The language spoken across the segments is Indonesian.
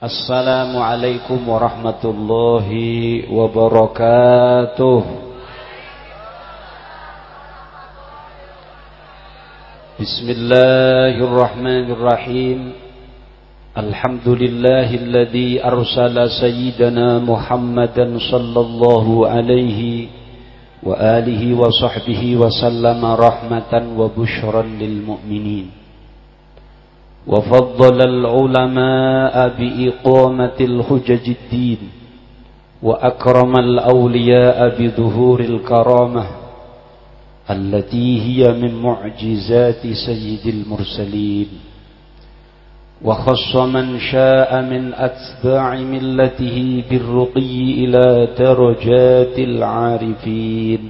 السلام عليكم ورحمة الله وبركاته بسم الله الرحمن الرحيم الحمد لله الذي أرسل سيدنا محمدا صلى الله عليه وآله وصحبه وسلم رحمة وبشرا للمؤمنين وفضل العلماء بإقامة الحجج الدين وأكرم الأولياء بظهور الكرامة التي هي من معجزات سيد المرسلين. وخص من شاء من أتباع ملته بالرقي إلى درجات العارفين.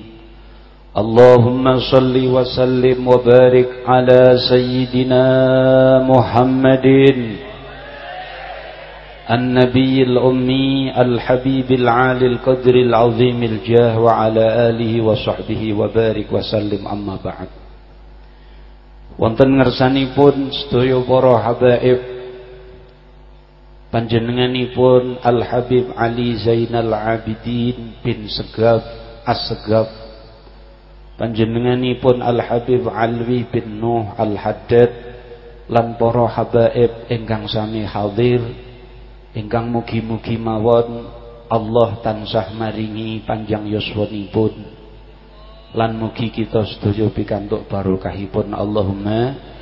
اللهم صل وسلم وبارك على سيدنا محمد النبي الأمي الحبيب العالي القدر العظيم الجاه وعلى آله وصحبه وبارك وسلم أما بعد wonten ngersanipun sedaya para habaib panjenenganipun Al Habib Ali Zainal Abidin bin Segaf As-Segaf panjenenganipun Al Habib Alwi bin Nuh Al Haddad lan para habaib ingkang sami hadir ingkang mugi-mugi mawon Allah tansah maringi panjang yuswanipun. Lan mugi kita sedaya pikantuk barokahipun Allahumma.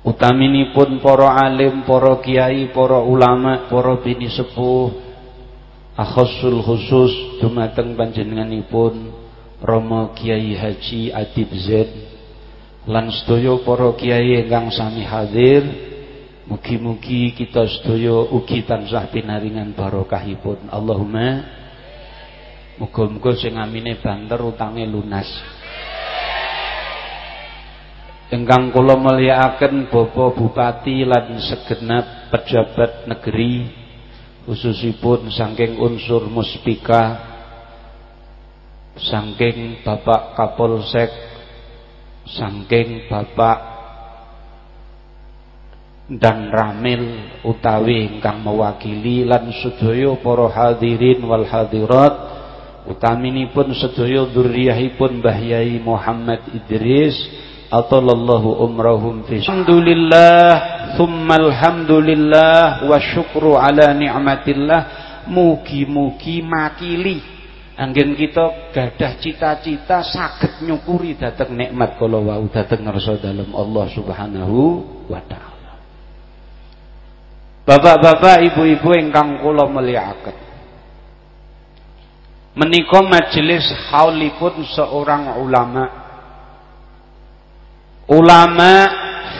Utaminipun para alim, para kiai, para ulama, para bini sepuh akhasul khusus dumateng panjenenganipun Romo Kiai Haji Adib Zaid lan sedaya para kiai ingkang sami hadir mugi-mugi kita sedaya ugi tansah pinaringan barokahipun. Allahumma muga-muga sing amine banter utange lunas. Ingkang kula mulyakaken Bapak Bupati lan segenap pejabat negeri khususipun saking unsur muspika Sangking Bapak Kapolsek Sangking Bapak dan Ramil utawi ingkang mewakili lan sedaya para hadirin wal hadirat utaminipun sedaya dzurriyyahipun Mbah Yai Muhammad Idris atallallahu umrahum fi Alhamdulillah thumma alhamdulillah wa syukru ala ni'matillah mugi-mugi makili Anggen kita gadah cita-cita saged nyukuri dateng nikmat kala wau dateng ngarsa dalem Allah Subhanahu wa taala. Bapak-bapak, ibu-ibu ingkang kula mulyakaken. Menika majelis haulipun seorang ulama. Ulama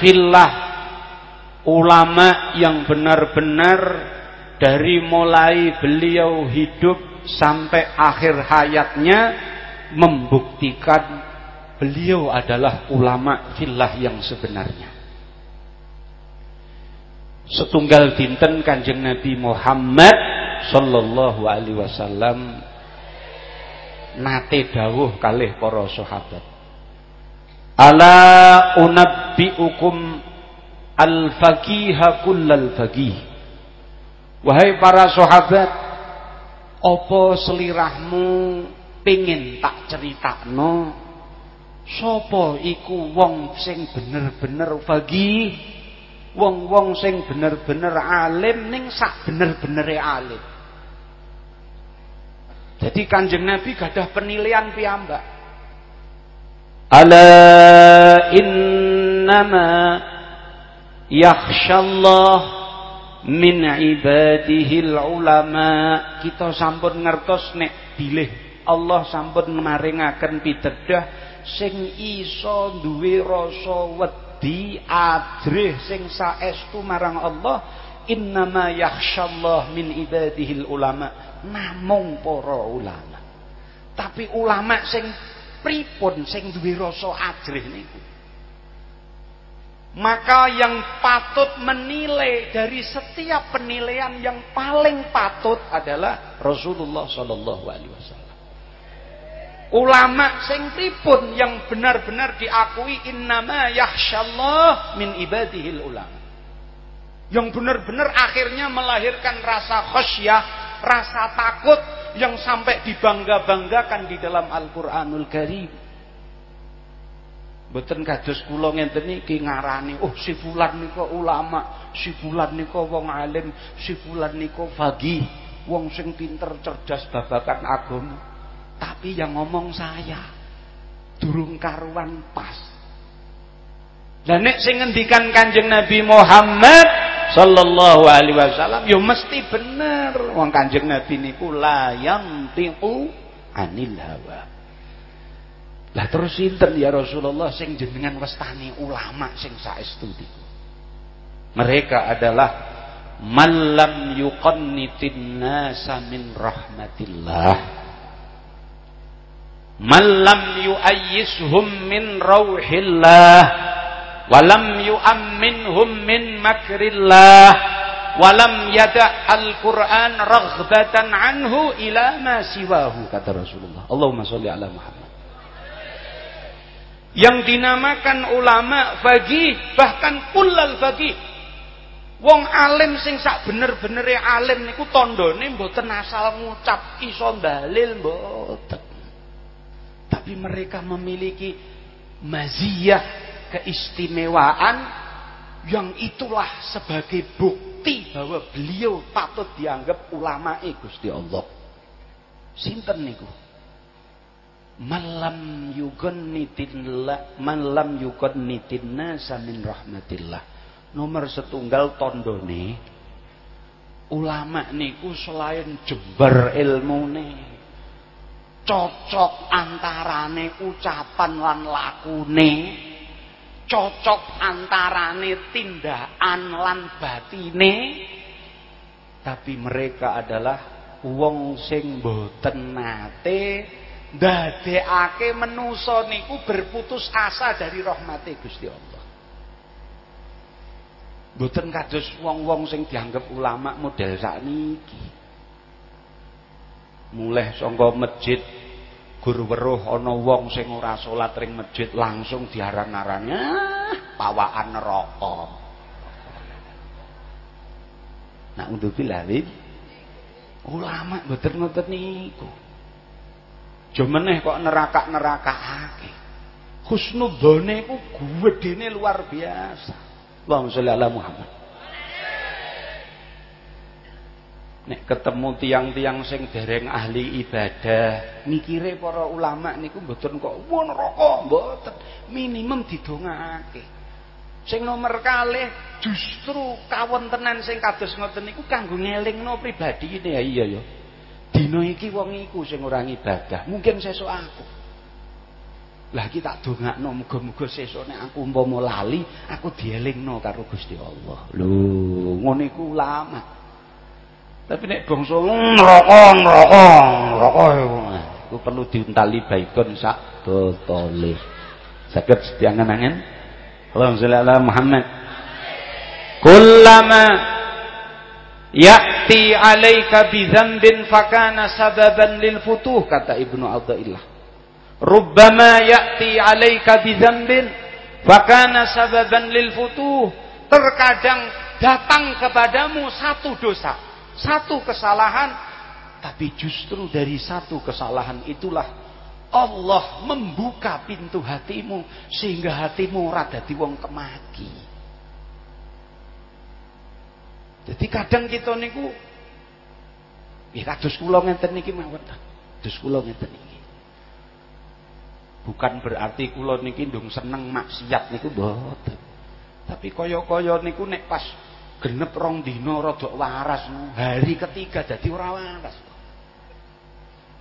fillah. Ulama yang benar-benar dari mulai beliau hidup sampai akhir hayatnya membuktikan beliau adalah ulama filah yang sebenarnya. Setunggal dinten Kanjeng Nabi Muhammad sallallahu alaihi wasallam nate dawuh kalih para sahabat. Ala unabbiukum al-faqiha kullal faqih. Wahai para sahabat, apa selirahmu pingin tak ceritakno? Sapa iku wong sing bener-bener fagi wong-wong sing bener-bener alim ning sak bener-benere alim. Jadi kanjeng Nabi gadah penilaian piyambak. Ala innama yakhshallah min ibadihil ulama. Kita sampun ngertos nek bilih. Allah sampun maringaken pitedah sing iso duwe rasa wedi adreh sing saestu marang Allah. Innama yakhsyallah min ibadihil ulama. Namung para ulama. Tapi ulama sing pripun sing duwe rasa ajrih niku maka yang patut menilai dari setiap penilaian yang paling patut adalah Rasulullah Shallallahu Alaihi Wasallam. Ulama sing pripun yang benar-benar diakui innama yahsyallah min ibadihil ulama. Yang benar-benar akhirnya melahirkan rasa khosyah, rasa takut yang sampai dibangga-banggakan di dalam Al-Qur'anul Karim. Mboten kados kula ngenten iki ngarani, oh si fulan nika ulama, si fulan nika wong alim, si fulan nika wong sing pinter cerdas babakan agama. Tapi yang ngomong saya durung karuan pas. Dan nek sing ngendikan Kanjeng Nabi Muhammad sallallahu alaihi wasallam ya mesti bener. Wong Kanjeng Nabi niku la yantiqu anil hawa. Lah terus sinten ya Rasulullah sing jenengan wastani ulama sing saestu niku. Mereka adalah malam yuqannitin nasa min rahmatillah. Malam yuayyishum min rauhillah. Walam yu'amminhum min makrillah. Walam yada' al-Quran raghbatan anhu ila ma siwahu kata Rasulullah. Allahumma salli ala Muhammad yang dinamakan ulama faqih bahkan kullal faqih. Wong alim sing sak bener-benere alim niku tandane mboten asal ngucap iso dalil mboten. Tapi mereka memiliki maziyah keistimewaan yang itulah sebagai bukti bahwa beliau patut dianggap ulama Gusti Allah. Sinten niku malam yugannitillah malam yugannitin samin rahmatillah. Nomor setunggal tondone ulama niku selain jember ilmune cocok antarane ucapan lan lakune cocok antarane tindakan lan batine tapi mereka adalah wong sing boten nate ndadekake menusa niku berputus asa dari rahmati Gusti Allah. Mboten kados wong-wong sing dianggap ulama model sakniki. Mulai saka masjid guru weruh ana wong sing ora salat ring masjid langsung diaran-arane ah, pawaan neraka. Untuk bilang ulama mboten ngoten niku. Jumeneh kok nerakak-nerakakake. Husnudzone iku gedene luar biasa. Allahumma sholli ala Muhammad. Nek ketemu tiang-tiang sing dereng ahli ibadah, mikire para ulama niku mboten kok wah neraka, mboten. Minimum didongake. Sing nomor kalih justru kawontenan sing kados ngoten niku kanggo ngelingno pribadine ya iya ya. Dino iki wong iku sing ora mungkin sesuk aku. Lah iki tak dongakno muga-muga sesuk nek aku umpama lali, aku dielingno karo Gusti Allah. Lho, ngono iku. Tapi nek bangsa neraka neraka neraka iku perlu diuntali baikon sak botole. Saged diangen-angen. Allahumma sholli ala Muhammad. Kullama ya'ti 'alaika bi dzambin fakana sababan lil futuh kata Ibnu Athaillah rubbama ya'ti 'alaika bi dzambin fakana sababan lil futuh. Terkadang datang kepadamu satu dosa satu kesalahan tapi justru dari satu kesalahan itulah Allah membuka pintu hatimu sehingga hatimu ora dadi wong jadi kadang kita niku ya kados kula ngenten niki mawon ta. Kados kula ngenten niki. Bukan berarti kula niki ndung seneng maksiat niku mboten. Tapi kaya-kaya niku nek pas genep rong dina rada waras hari ketiga dadi ora waras.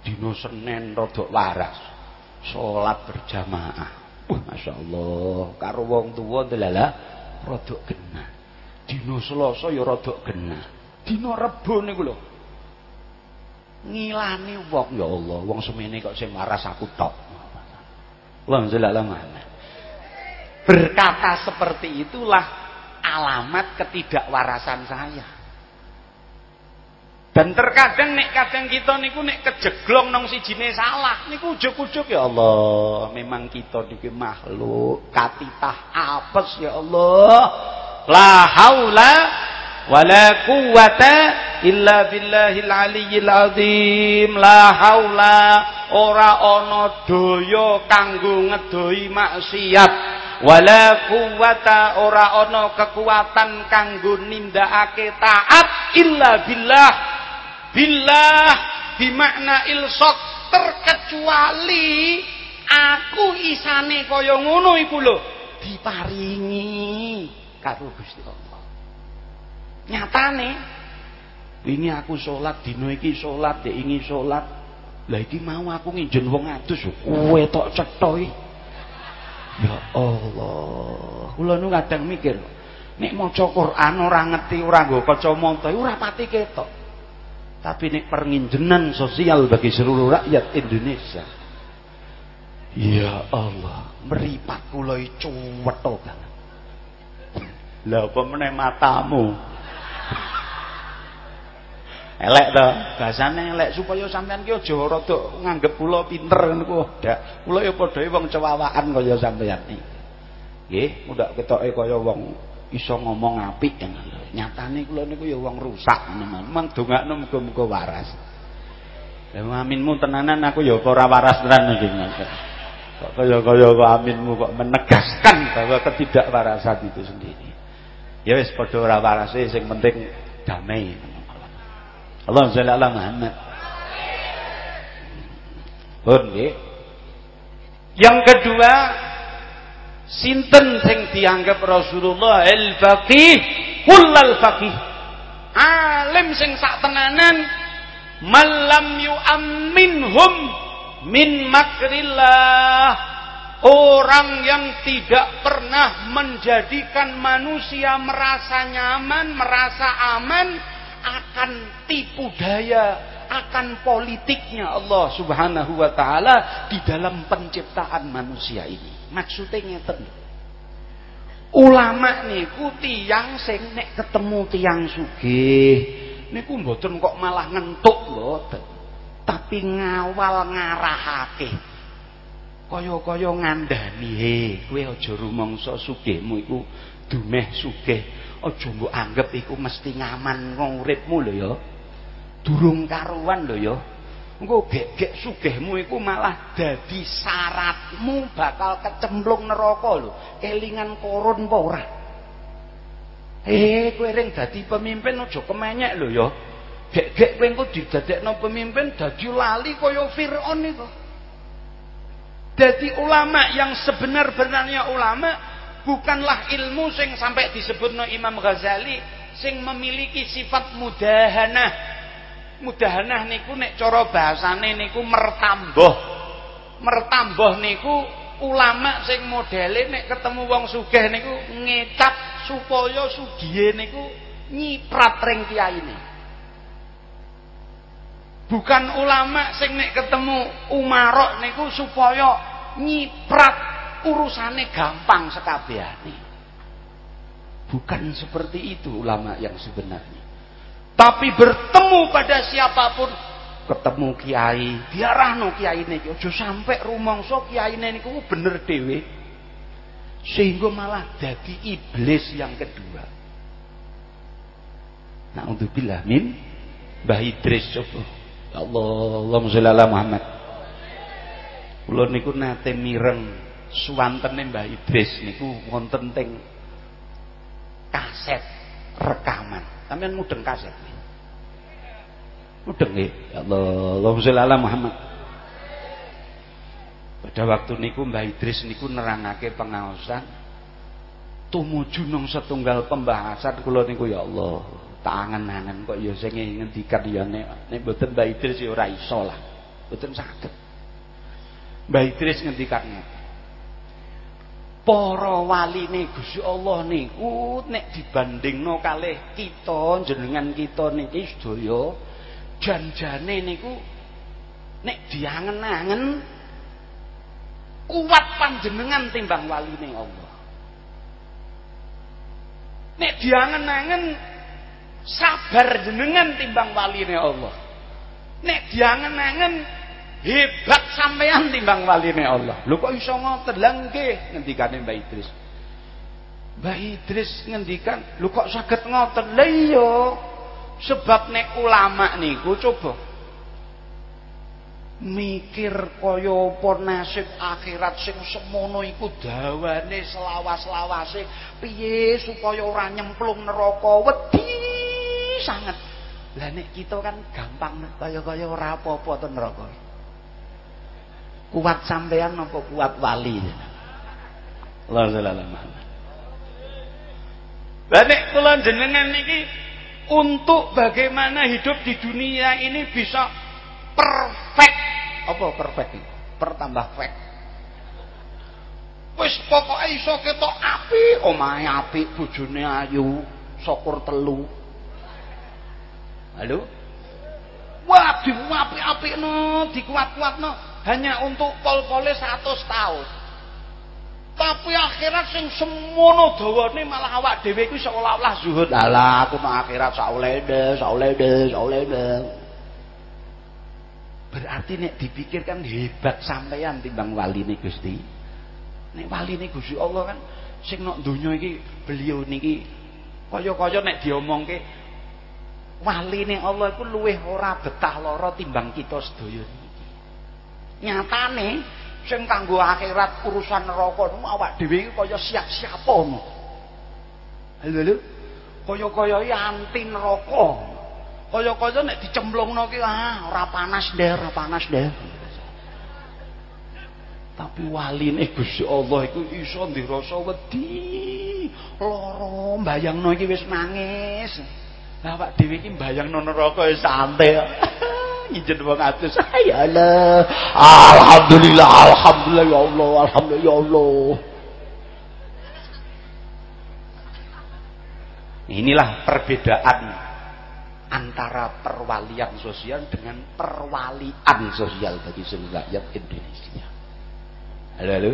Dina Senin rada waras. Salat berjamaah. Wah, Masya Allah, karo wong tuwa delala rada genah. Dina Selasa ya rada genah. Dina Rebo niku lho. Ngilani wong ya Allah, wong semene kok sing waras aku tok. Berkata seperti itulah alamat ketidakwarasan saya. Dan terkadang nek kadang kita niku nek kejeglong nang sijine salah niku ujug-ujug ya Allah, memang kita niki makhluk katitah apes ya Allah la haula wala quwata illa billahil aliyyil azim. La haula ora ana daya kanggo ngedoi maksiat. Wala quwata ora ana kekuatan kanggo nindakake taat illa billah. Billah bimakna ilsaq terkecuali aku isane kaya ngono iku lho. Diparingi karo Gusti Allah nyatane wingi aku salat dina iki salat dek ingi salat lah iki mau aku nginjen wong adus kowe tok cetha Ya Allah. Kula nu kadang mikir, nek maca Quran ora ngerti ora nggo kacamata ora pati ketok. Tapi nek pernginjenan sosial bagi seluruh rakyat Indonesia. Ya Allah, meripat kula cuwetho banget. Lah apa meneh matamu? elek to? Bahasane elek supaya sampean ki aja rada nganggep kula pinter niku ndak kula ya padha wong cewawakan kaya sampean iki. Nggih mudak ketoke kaya wong iso ngomong apik nyatane kula niku ya wong rusak memang dongakno muga-muga waras. Lah aminmu tenanan aku ya ora waras tenan iki kok kaya-kaya aminmu kok menegaskan bahwa ketidakwarasan itu sendiri ya wis padha ora warase sing penting damai Allah sholli ala Muhammad. Pun Yang kedua, sinten sing dianggap Rasulullah al-faqih, kullal faqih. Alim sing sak tenanan malam yu'amminhum min makrillah. Orang yang tidak pernah menjadikan manusia merasa nyaman, merasa aman akan tipu daya akan politiknya Allah Subhanahu wa taala di dalam penciptaan manusia ini. Maksudnya ngeten. Ulama niku tiyang sing nek ketemu tiyang sugih niku mboten kok malah ngentuk mboten. Tapi ngawal ngarahake. Kaya-kaya ngandani, "He, kowe aja rumangsa sugihmu iku dumeh sugih. Aja mbok anggap iku mesti ngaman uripmu lho ya. Durung karuan lho ya. Engko gek-gek sugihmu iku malah dadi syaratmu bakal kecemplung neraka lho. Kelingan korun apa ora? Eh kowe ring dadi pemimpin aja kemenyek lho ya. Gek-gek kowe engko didadekno pemimpin dadi lali kaya Firaun itu Jadi ulama yang sebenar-benarnya ulama bukanlah ilmu sing sampai disebutno Imam Ghazali sing memiliki sifat mudahanah. Mudahanah niku nek cara bahasane niku mertamboh. Mertamboh niku ulama sing modele nek ketemu wong sugih niku ngecap supaya sugihe niku nyiprat ring kiyaine. Bukan ulama sing nek ketemu umarok niku supaya nyiprat urusane gampang sekabehane. Bukan seperti itu ulama yang sebenarnya. Tapi bertemu pada siapa pun ketemu kiai, diarahno kiai niki aja sampai rumangsa kiai niku bener dhewe. Sehingga malah jadi iblis yang kedua. Nah untuk min Mbah Idris coba. Ya Allah, Allahumma sholli Muhammad. Kula niku nate mireng suwantene Mbah Idris niku wonten teng kaset rekaman. Sampeyan mudeng kaset. Mudeng nggih. Ya Allah, Allahumma sholli ala Muhammad. Pada waktu niku Mbah Idris niku nerangake pengaosan tumuju nang setunggal pembahasan kula niku ya Allah, tak angen-angen kok ya sing ngendikan ya nek nek mboten Mbah Idris ya ora iso lah. Mboten saged. Mbah Idris ngendikan ngeten para waline Gusti Allah niku nek dibandingno kalih kita jenengan kita niki sedaya janjane niku nek diangen-angen kuat panjenengan timbang waline Allah. Nek diangen-angen sabar jenengan timbang waline Allah. Nek diangen-angen hebat sampean timbang waline Allah. Lho kok iso ngoten? Lha nggih ngendikane Mbak Idris. Mbah Idris ngendikan, "Lho kok saged ngoten?" Lah iya. Sebab nek ulama niku coba. Mikir kaya apa nasib akhirat sing semono iku dawane selawas-lawase. Piye supaya ora nyemplung neraka? Wedi sangat lah nek kita kan gampang kaya-kaya ora apa-apa to neraka kuat sampean apa kuat wali Allah sallallahu lah nek jenengan niki untuk bagaimana hidup di dunia ini bisa perfect. Apa perfect? Pertambah fact. Wis pokoke iso ketok api, omahe apik, bojone ayu, syukur telu. Halo? Wah, diwapi-apikno, dikuat-kuatno hanya untuk pol-pole 100 tahun. Tapi akhirat sing semono dawane malah awak dhewe seolah-olah zuhud. Alah, aku nang akhirat saulede, saulede, saulede. Berarti nek dipikirkan hebat sampeyan timbang waline Gusti. Nek waline Gusti Allah kan sing nok donya iki beliau niki kaya-kaya nek diomongke waline Allah iku luwih ora betah lara timbang kita sedaya. Nyatane sing kanggo akhirat urusan neraka niku awak dhewe iki kaya siap-siap ngono. Halo halo. Kaya-kaya anti neraka. Kaya-kaya nek dicemplungno ki ah ora panas ndek, ora panas ndek. Tapi waline Gusti Allah iku iso ndirasa wedi. Lara mbayangno iki wis nangis. Lah awak dhewe iki mbayangno neraka santai. ngijen wong atus. Ya Allah. Alhamdulillah alhamdulillah ya Allah alhamdulillah ya Allah. Inilah perbedaan antara perwalian sosial dengan perwalian sosial bagi seluruh rakyat Indonesia. Halo halo.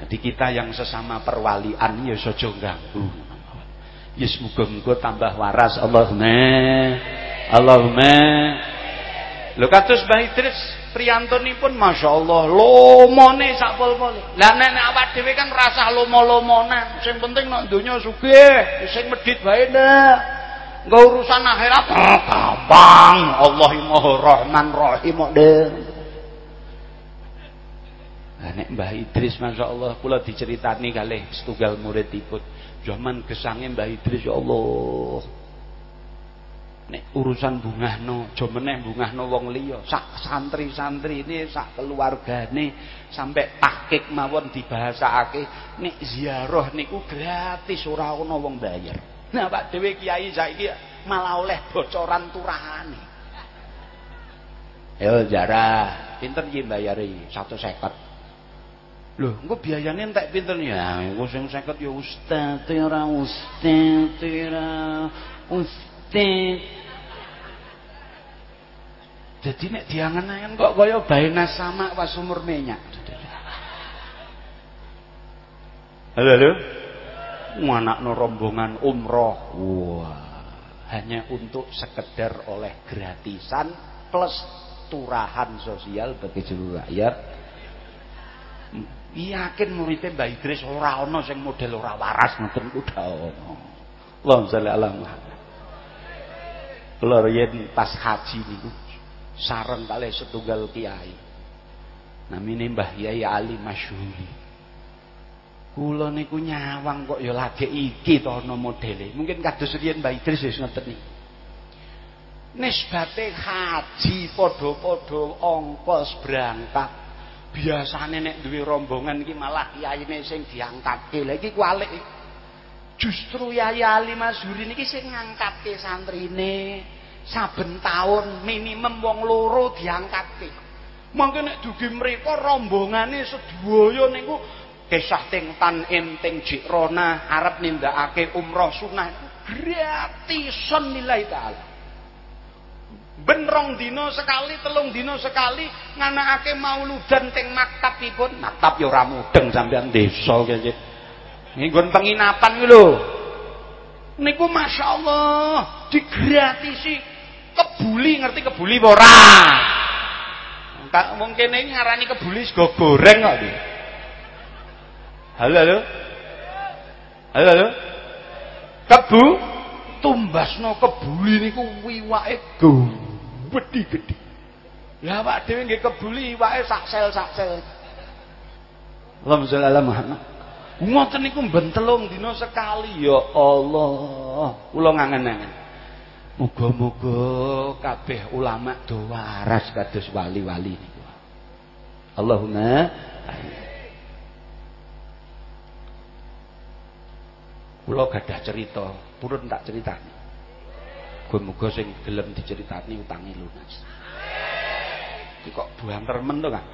Jadi kita yang sesama perwalian ya sojo ganggu ya semoga tambah waras. Allahumma Allahumma Lho kados Mbah Idris priyantunipun masyaallah lomone sak pol-pole. Lah nek awak dhewe kan rasa lomo-lomonan, sing penting nek donya sugih, sing medhit wae ndak. Engko urusan akhirat gampang. Allah Maha Rahman Rahim kok, Nah, nek Mbah Idris masyaallah kula diceritani kalih setunggal muridipun. Zaman gesange Mbah Idris ya Allah nek urusan bungahno aja meneh bungahno wong liya. Sak santri-santri ini sak keluargane sampai tahqiq mawon dibahasake nek ziarah niku gratis ora ana wong bayar nah Pak dhewe kiai saiki malah oleh bocoran turahane. Yo jarah pinter iki bayare 150 Loh, engko biayane entek pinten ya? Engko sing 50 ya ustaz, ora ustaz, ora ustaz. Jadi nek diangen-angen kok kaya baina sama pas umur minyak. Halo halo. Anakno rombongan umroh. Wah, hanya untuk sekedar oleh gratisan plus turahan sosial bagi seluruh rakyat. Yakin muridnya Mbak Idris ora ana sing model ora waras ngoten ku dak ana. Allahumma sholli ala Muhammad. Kula pas haji niku sareng kali setunggal kiai. Namine Mbah Yai Ali Masyhuri. Kula niku nyawang kok ya lagi iki to ana modele. Mungkin kados riyen Mbah Idris wis ngoten iki nisbate haji padha-padha ongkos berangkat. Biasane nek duwe rombongan iki malah kiyaine sing diangkatke. Lha iki kualik justru Yai Ali Masyhuri niki sing ngangkatke santrine saben tahun minimum wong loro diangkatke. Mangke nek dugi mriku rombongane sedaya niku kisah ting tan enting jikrona arep nindakake umroh sunah gratisan nilai taala. Ben dina sekali, telung dina sekali nganakake mauludan teng maktabipun. Maktab ya ora mudeng sampean desa kene. Nggon penginapan ku lho. Niku masyaallah digratisi kebuli ngerti kebuli ora mungkin ini ngarani kebuli sego goreng kok halo halo Ayo, ayo. Kebu tumbasno kebuli niku iwake gedhi-gedhi. Lah awak dhewe nggih kebuli iwake sak sel sak sel. Allahumma sholli ala Muhammad. Ngoten niku bentelung dina sekali ya Allah. Kula ngangen-angen. Muga-muga kabeh ulama do waras kados wali-wali niku. Allahumma Kula gadah cerita, purun tak critani. Muga-muga sing gelem diceritani utangi lunas. Iki kok buanter men to, Kang?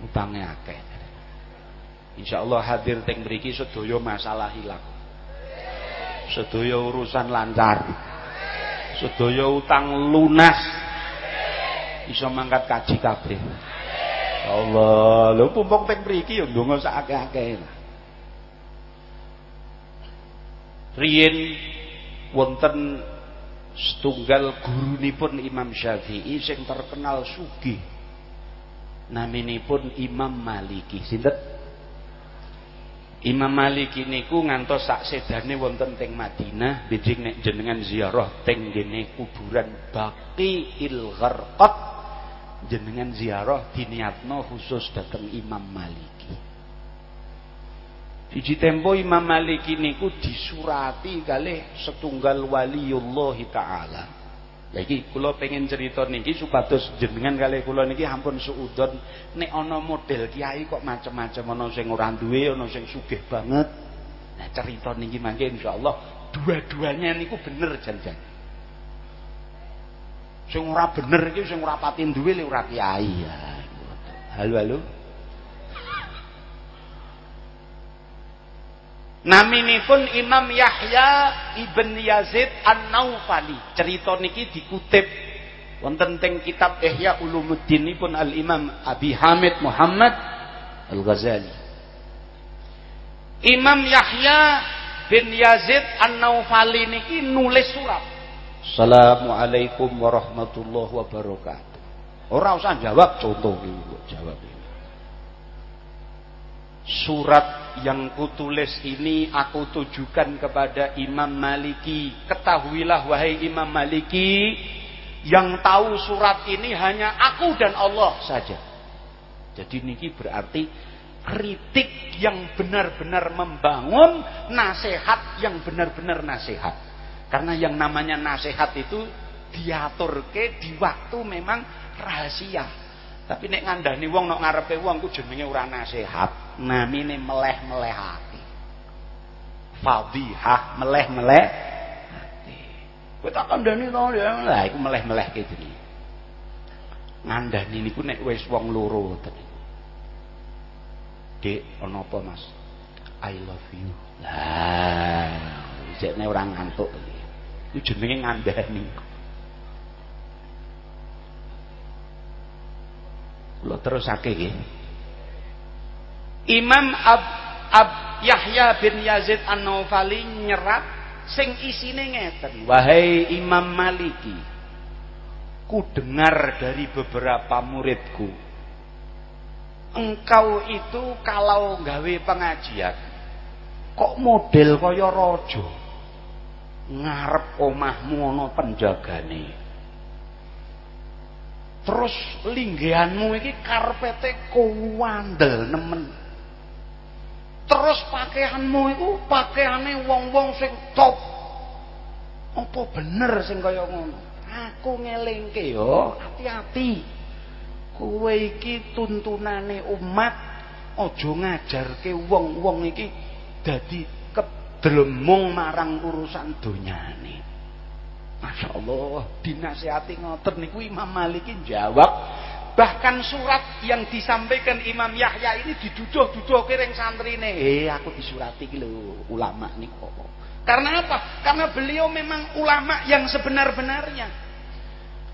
Utange akeh. Insyaallah hadir teng mriki sedaya masalah hilang. Sedaya urusan lancar. Sedaya utang lunas. Iso mangkat kaji kabeh. Allah, lho pumpung teng mriki ya ndonga sak akeh-akeh. Wonten setunggal gurunipun Imam Syafi'i sing terkenal sugih. Naminipun Imam Maliki. Sinten? Imam Malik niku ngantos sak sedane wonten teng Madinah bijing nek jenengan ziarah teng gene kuburan Il Gharqat jenengan ziarah diniatno khusus dateng Imam Maliki. Siji tempo Imam Maliki niku disurati kalih setunggal waliullah taala. Lagi kula pengen cerita niki supados jenengan kali kula niki ampun suudon nek ana model kiai kok macam-macam ana sing ora duwe ana sing sugih banget. Nah cerita niki mangke insyaallah dua-duanya niku bener jan-jan. Sing ora bener iki sing ora pati duwe ora kiai ya. Halo halo. Naminipun Imam Yahya Ibn Yazid An-Naufali. Cerita niki dikutip wonten teng kitab Ihya Ulumuddin pun Al Imam Abi Hamid Muhammad Al Ghazali. Imam Yahya bin Yazid An-Naufali niki nulis surat. Assalamualaikum warahmatullahi wabarakatuh. Ora usah jawab contoh iki jawab. Surat yang kutulis ini aku tujukan kepada Imam Maliki. Ketahuilah wahai Imam Maliki, yang tahu surat ini hanya aku dan Allah saja. Jadi niki berarti kritik yang benar-benar membangun, nasihat yang benar-benar nasihat. Karena yang namanya nasihat itu diatur ke di waktu memang rahasia. Tapi nek ngandani wong nek ngarepe wong ku jenenge ora nasihat. Namine meleh-meleh ati. Fadhihah meleh-meleh. Kowe tak kandhani to ya. Lah iku meleh-meleh ke jenenge. Ngandani niku nek wis wong loro tenan. Dek, ana apa, Mas? I love you. Lah, jekne ora ngantuk iki. Iku jenenge ngandani. Kula terusake nggih. Imam Ab, Ab Yahya bin Yazid An-Naufali nyerat sing isine ngeten. Wahai Imam Maliki, ku dengar dari beberapa muridku. Engkau itu kalau gawe pengajian kok model kaya raja. Ngarep omahmu ana penjagane. Terus linggihanmu iki karpete kuwandel nemen. Terus pakaianmu iku pakaiane wong-wong sing top. Apa bener sing kaya ngono? Aku ngelingke yo, hati-hati. Kowe iki tuntunane umat aja ngajarke wong-wong iki dadi kedremung marang urusan donyane. Masya Allah, dinasihati ngotot niku Imam Malikin jawab. Bahkan surat yang disampaikan Imam Yahya ini diduduh-duduh kiring santrine. Eh, aku disurati lho ulama niku. Karena apa? Karena beliau memang ulama yang sebenar-benarnya.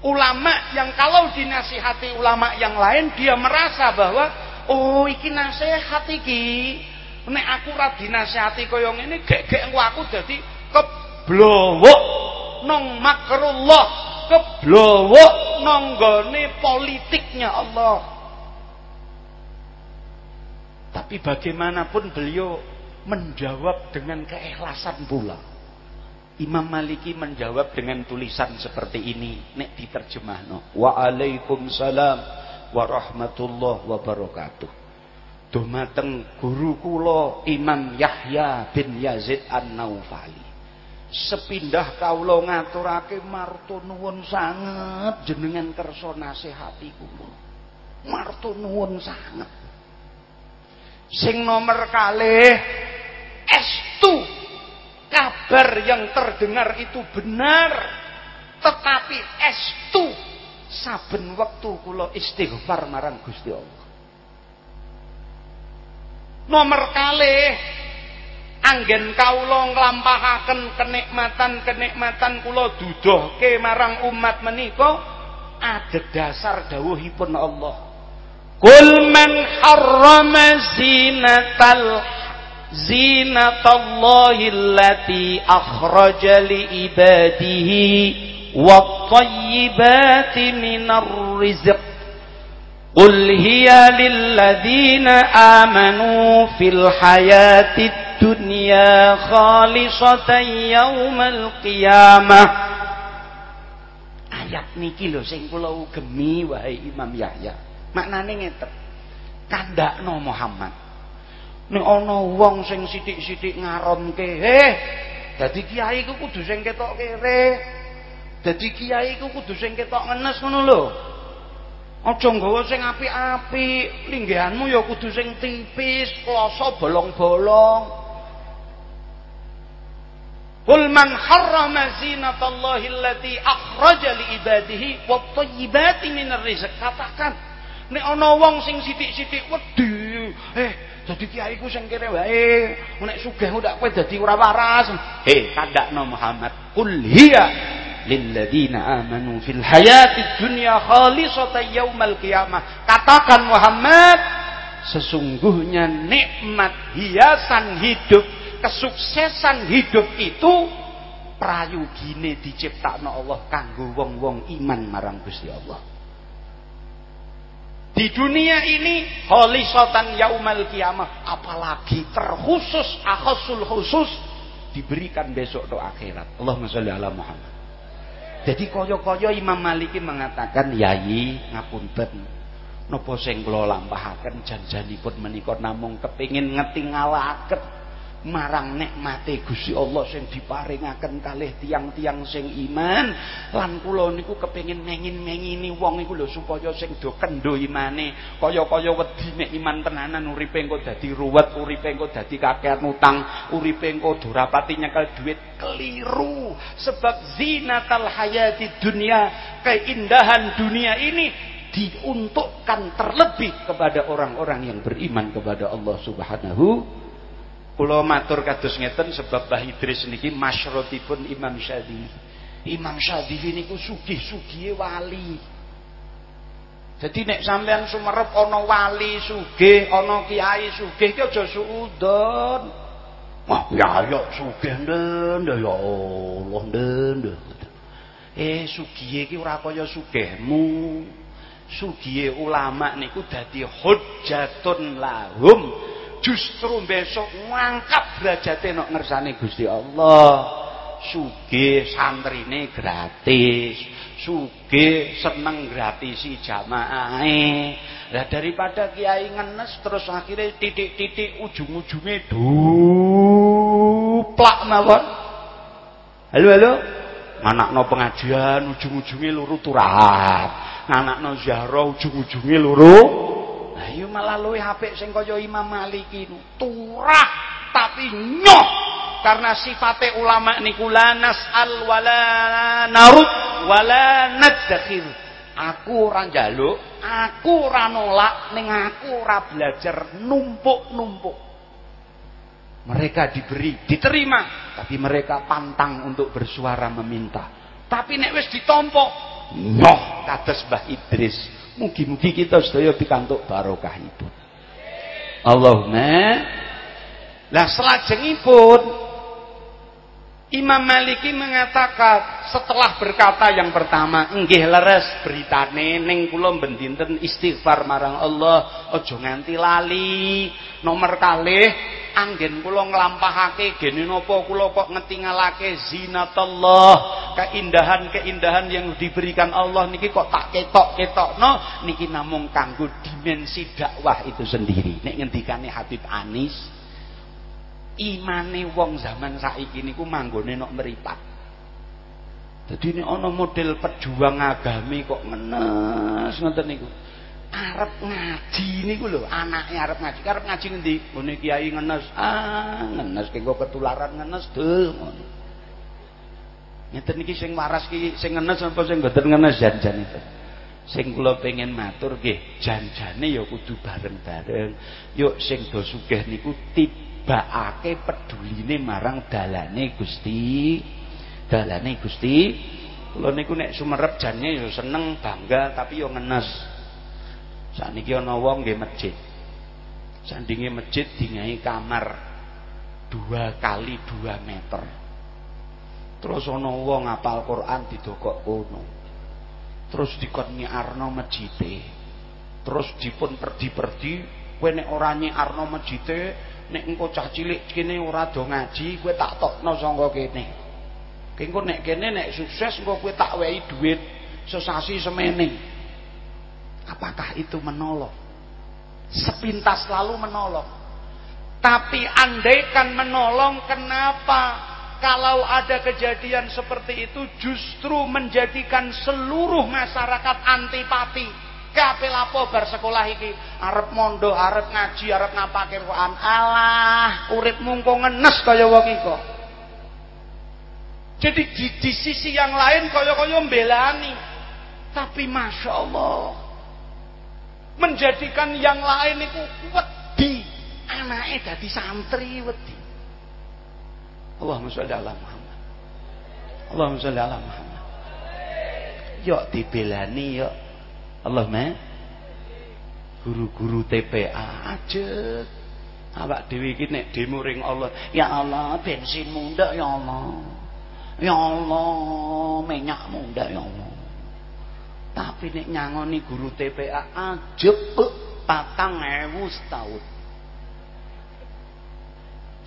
Ulama yang kalau dinasihati ulama yang lain dia merasa bahwa oh iki nasihat iki. Nek aku ra dinasihati kaya ngene gek-gek aku dadi keblowok nong makrullah keblowok nonggone politiknya Allah tapi bagaimanapun beliau menjawab dengan keikhlasan pula. Imam Maliki menjawab dengan tulisan seperti ini nek diterjemahno. Waalaikumsalam warahmatullahi wabarakatuh. Dumateng guru kula Imam Yahya bin Yazid An-Naufali. Sepindah kawula ngaturake marto nuwun sanget jenengan kersa nasihati kula. Marto nuwun sanget. Sing nomor kalih estu kabar yang terdengar itu benar tetapi estu saben waktu kula istighfar marang Gusti Allah nomor kalih anggen kawula nglampahaken kenikmatan-kenikmatan kula duduhke marang umat menika dasar dawuhipun Allah. Kul man harrama zinatal zinatallahi allati akhraja li ibadihi wat-tayyibati minar rizq. Qul hiya lilladzina amanu fil hayatid dunya khalisatan yaumal qiyamah Ayat niki lho sing kula ugemi wahai Imam Yahya maknane ngeten kandakno Muhammad Nek ana wong sing sithik-sithik ngaronke, eh dadi kiai ku kudu sing ketok kere. Dadi kiai ku kudu sing ketok ngenes ngono lho. Aja nggawa sing apik-apik, linggihanmu ya kudu sing tipis, kloso bolong-bolong. Qul man harrama zinatallahi allati akhraja li ibadihi wat thayyibati minar rizq. Katakan, nek ana wong sing sithik-sithik wedi, eh Dadi kiaiku sing kene wae. Nek sugih ndak kowe dadi ora waras. He, kandakno Muhammad. Qul hiya lilladzina amanu fil hayati dunya khalisatan yaumal qiyamah. Katakan Muhammad, sesungguhnya nikmat hiasan hidup, kesuksesan hidup itu prayugine diciptakno Allah kanggo wong-wong iman marang Gusti Allah. Di dunia ini kholisotan yaumal kiamah. Apalagi terkhusus, akhosul khusus. Diberikan besok doa akhirat. Allahumma sholli ala Muhammad. Jadi koyo-koyo Imam Maliki mengatakan, Yai ngapunten. Nopo sing kula lampahaken janjanipun menika namung kepingin ngetingalaken marang nikmate Gusti Allah sing diparingaken kalih tiang-tiang sing iman. Lan kula niku kepengin mengin-mengini wong iku lho supaya sing do kendho imane. Kaya-kaya wedi nek iman tenanan uripe engko dadi ruwet uripe engko dadi kakean utang uripe engko durapati nyekel duit keliru. Sebab zinatal hayati dunia keindahan dunia ini diuntukkan terlebih kepada orang-orang yang beriman kepada Allah Subhanahu Kula matur kados ngeten sebab Mbah Idris niki masyrotipun Imam Syadili. Imam Syadili niku sugih-sugihe wali. Jadi nek sampean sumerep ana wali sugih, ana kiai sugih ki aja suudon. Wah, ya ya sugih nden, ya Allah nden. Eh sugih iki ora kaya sugihmu. Sugihe ulama niku dadi hujjatun lahum justru besok ngangkat derajate nok ngersane Gusti Allah. Sugih santrine gratis, sugih seneng gratisi jamaahe. Lah daripada kiai ngenes terus akhirnya titik-titik ujung-ujungnya duplak mawon. Halo halo. Anakno pengajian ujung-ujungnya luru turat. Anakno ziarah ujung-ujungnya luru Ayo malah luwih apik sing kaya Imam Malik. Turah tapi nyoh. Karena sifatnya ulama niku lanas al wala narut wala nadakhir. Aku ora njaluk, aku ora nolak, ning aku ora belajar numpuk-numpuk. Mereka diberi, diterima, tapi mereka pantang untuk bersuara meminta. Tapi nek wis ditompo, nyoh kados Mbah Idris Mugi-mugi kita sedaya pikantuk barokah itu. Allahumma. Lah selajengipun Imam Maliki mengatakan setelah berkata yang pertama, nggih leres beritane ning kula bendinten istighfar marang Allah, aja nganti lali. Nomor kalih anggen kula nglampahake gene napa kula kok ngetingalake zinatullah keindahan-keindahan yang diberikan Allah niki kok tak ketok-ketokno niki namung kanggo dimensi dakwah itu sendiri nek ngendikane Habib Anis imane wong zaman saiki niku manggone nok meripat Jadi ini ono model pejuang agami kok ngenes ngoten niku. Arab ngaji niku lho, anake arep ngaji. Arep ngaji ngendi? Ngene kiai ngenes. Ah, ngenes kengko ketularan ngenes dul ngono. Ngeten niki sing waras ki sing ngenes apa sing mboten ngenes jan-jan itu. Sing kula pengen matur nggih, janjane ya kudu bareng-bareng. Yuk sing do sugih niku tibakake peduline marang dalane Gusti dalane Gusti kula niku nek sumerep jane ya seneng bangga tapi ya ngenes sakniki ana wong nggih masjid. Sandinge masjid dingai kamar dua kali dua meter. Terus ana wong ngapal Quran didokok kono. Terus dikon nyiarno masjide terus dipun perdi-perdi kowe nek ora nyiarno masjide nek engko cah cilik kene ora do ngaji kowe tak tokno sangka kene. Engko nek kene nek sukses engko kowe tak wehi duit sesasi semene. Apakah itu menolong? Sepintas lalu menolong. Tapi andaikan menolong kenapa kalau ada kejadian seperti itu justru menjadikan seluruh masyarakat antipati. Kabeh lapo bar sekolah iki arep mondo, arep ngaji, arep ngapake Quran. Alah, uripmu kok ngenes kaya wong iki jadi di, di sisi yang lain koyo-koyo belani. Tapi Masya Allah. Menjadikan yang lain itu wedi. Anaknya jadi santri wedi. Allahumma sholli ala Muhammad. Allahumma sholli ala Muhammad. Yuk dibelani yuk. Allahumma guru-guru TPA aja awak dewi iki nek demo ring Allah ya Allah bensin muda ya Allah Ya Allah, minyak muda ya Allah. Tapi nek nyangoni guru TPA ajep patang ewu setahun.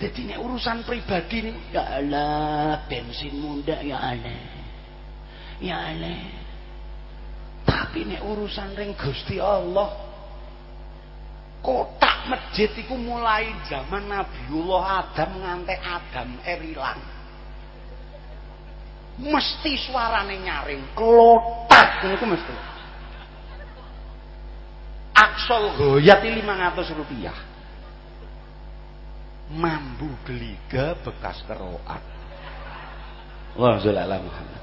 Jadi nek urusan pribadi nih, ya Allah, bensin muda ya Allah. Ya Allah. Tapi nek urusan ring Gusti Allah, kotak masjid itu mulai zaman Nabiullah Adam ngantek Adam erilang mesti suarane nyaring klotak niku mesti aksol goyat 500 rupiah mambu geliga bekas keroak Wah, sallallahu Muhammad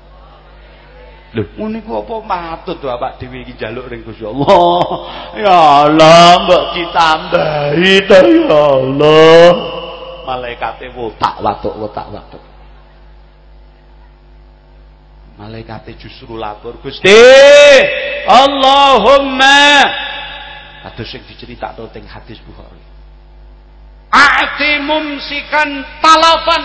Lho, ngene ku apa matut to Pak dhewe iki njaluk ring Gusti Allah. Ya Allah, mbok ditambahi to ya Allah. Malaikate wotak watuk wotak watuk. Malaikate justru lapor, Gusti, Allahumma kados sing diceritakno teng hadis Bukhari. Ati mumsikan talafan.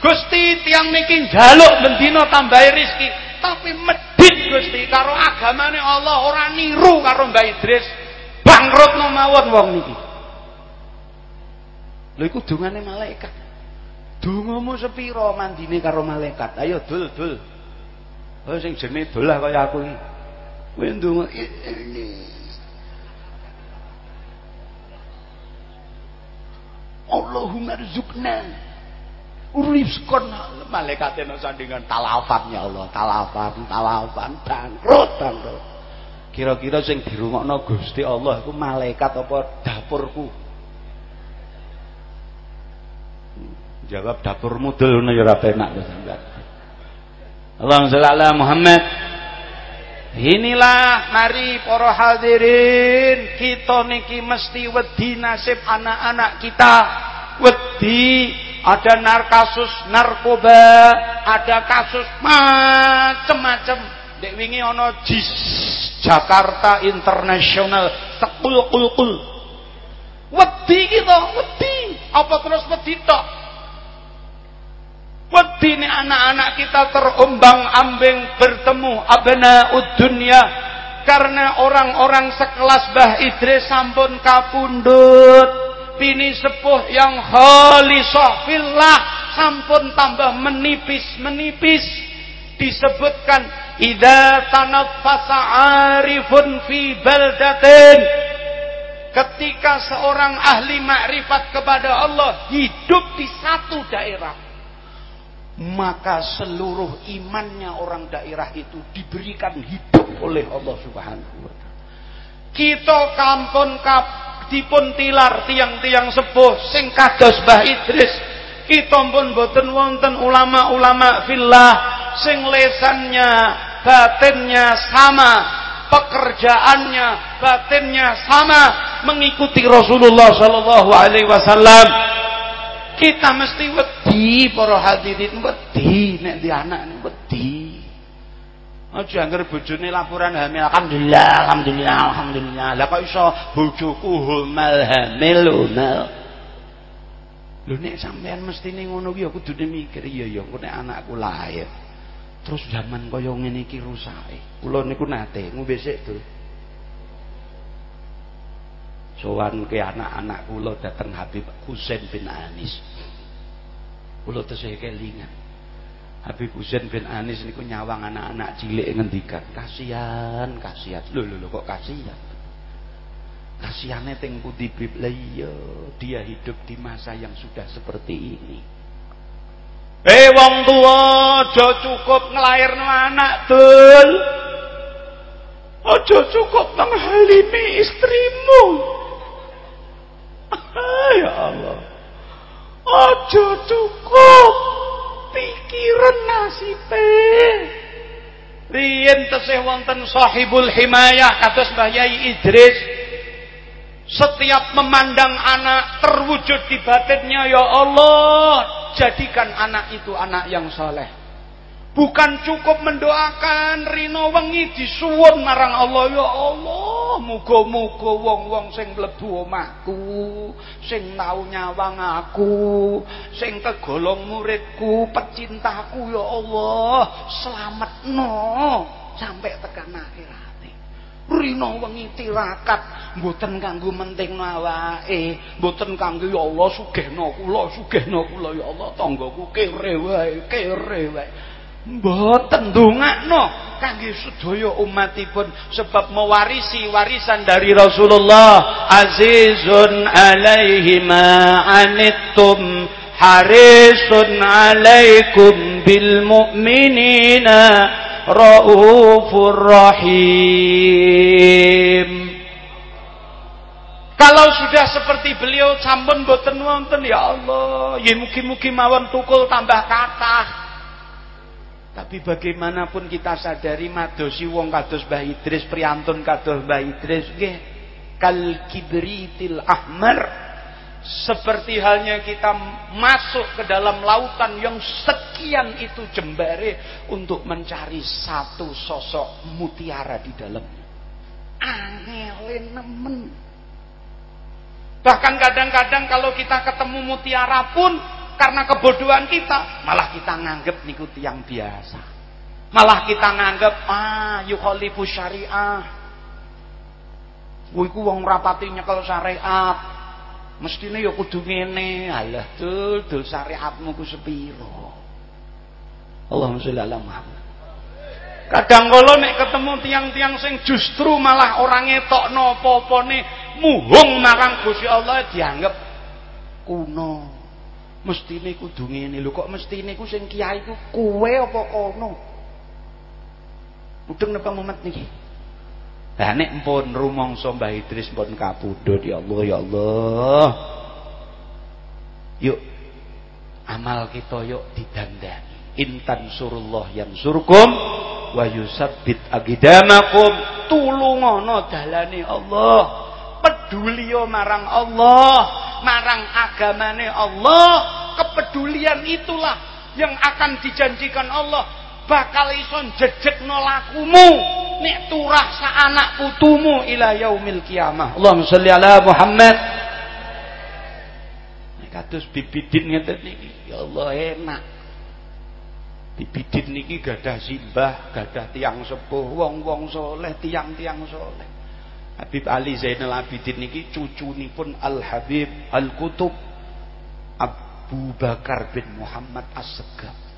Gusti tiang niki njaluk bendina tambahi rezeki, tapi medhit Gusti karo agamane Allah ora niru karo Mbah Idris. Bangkrut mawon wong niki. Lha iku dungane malaikat. Dongamu sepira mandine karo malaikat? Ayo dul dul. Oh sing jenenge dolah kaya aku iki. Kowe ndonga ini. Allahumma rizukna Rizqan malaikat ana sandingan talafan ya Allah, talafan, talafan, bangkrut, bangkrut. Kira-kira sing dirungokno Gusti Allah iku malaikat apa dapurku? Jawab dapurmu dul ya ora penak sampean. Allahumma sholli Muhammad. Inilah mari para hadirin kita niki mesti wedi nasib anak-anak kita. Wedi ada narkasus narkoba, ada kasus macam-macam. Dek wingi ana JIS Jakarta International tekul-kul-kul. Wedi kita, wedi. Apa terus wedi tok? Wedine anak-anak kita terombang-ambing bertemu abna dunia karena orang-orang sekelas Mbah Idris sampun kapundut. bini sepuh yang khalisah fillah sampun tambah menipis-menipis. Disebutkan idza tanaffasa arifun fi baldatin. Ketika seorang ahli makrifat kepada Allah hidup di satu daerah maka seluruh imannya orang daerah itu diberikan hidup oleh Allah Subhanahu wa taala. Kita kampun kap dipun tilar tiang-tiang sepuh sing kados Mbah Idris. Kita pun boten wonten ulama-ulama fillah sing lesannya, batinnya sama, pekerjaannya, batinnya sama mengikuti Rasulullah sallallahu alaihi wasallam kita mesti wedi para hadirin wedi nek di anak nek wedi. Aja anggere bojone laporan hamil alhamdulillah alhamdulillah alhamdulillah. Lah kok iso bojoku hamil hamil hamil. Lho nek sampean mestine ngono ki ya kudune mikir iya ya nek anakku lahir. Terus zaman kaya ngene iki rusake. Kula niku nate ngombe sik tuh. Sowan ke anak-anak kula dateng Habib Husain bin Anis. Kula tesih kelingan. Habib Husain bin Anis niku nyawang anak-anak cilik ngendikan, kasihan, kasihan. Lho lho kok kasihan? Kasihane teng pundi bib iya, dia hidup di masa yang sudah seperti ini. Eh wong tua aja cukup nglairno anak, Dul. Aja cukup menghalimi istrimu. Ya Allah. Ojo cukup pikiran nasibe. Riyen tesih wonten sahibul himayah kados Mbah Yai Idris. Setiap memandang anak terwujud di batinnya ya Allah, jadikan anak itu anak yang soleh. Bukan cukup mendoakan rino wengi disuwun marang Allah ya Allah, muga-muga wong-wong sing mlebu omahku, sing tau nyawang aku, sing kegolong muridku, pecintaku ya Allah, selametno sampai tekan akhirat. Rino wengi tirakat mboten kanggo mentingno awake, mboten kanggo ya Allah sugihno kula, sugihno kula ya Allah tanggaku kere wae, kere wae. Mboten ndongakno kangge sedaya umatipun sebab mewarisi warisan dari Rasulullah azizun alaihi ma anittum harisun alaikum bil mu'minina raufur rahim kalau sudah seperti beliau sampun boten wonten ya Allah, ya mugi-mugi mawon tukul tambah kathah. Tapi bagaimanapun kita sadari madosi wong kados Mbah Idris priantun kados Mbah Idris nggih kal kibritil ahmar seperti halnya kita masuk ke dalam lautan yang sekian itu jembare untuk mencari satu sosok mutiara di dalamnya. Angel nemen. Bahkan kadang-kadang kalau kita ketemu mutiara pun karena kebodohan kita, malah kita nganggep niku yang biasa. Malah kita nganggep ah yukhalifu syariah. Kuwi ku wong rapati nyekel syariat. Mestine ya kudu ngene. Alah dul dul syariatmu ku sepiro. Allahumma sholli ala Muhammad. Kadang kala nek ketemu tiang-tiang sing justru malah orang ngetokno apa-apane muhung marang Gusti Allah dianggap kuno. Mestine kudu ngene. Lho kok mestine ku sing kiai ku kowe apa kono? Mudeng napa mumet niki lah nek pun rumangsa Mbah Idris pun kapundhut ya Allah ya Allah. Yuk amal kita yuk didandani. Intan surullah yang surkum wa yusabbit agidamakum. Tulungono dalane Allah peduli marang Allah, marang agamane Allah, kepedulian itulah yang akan dijanjikan Allah bakal ison jejekno lakumu nek turah sa anak putumu ila yaumil kiamah. Allahumma sholli ala Muhammad. Nek kados bibidin ngeten niki, ya Allah enak. Bibidin niki gadah simbah, gadah tiang sepuh, wong-wong soleh, tiang-tiang soleh. Habib Ali Zainal Abidin niki cucunipun Al Habib Al Kutub Abu Bakar bin Muhammad As-Segaf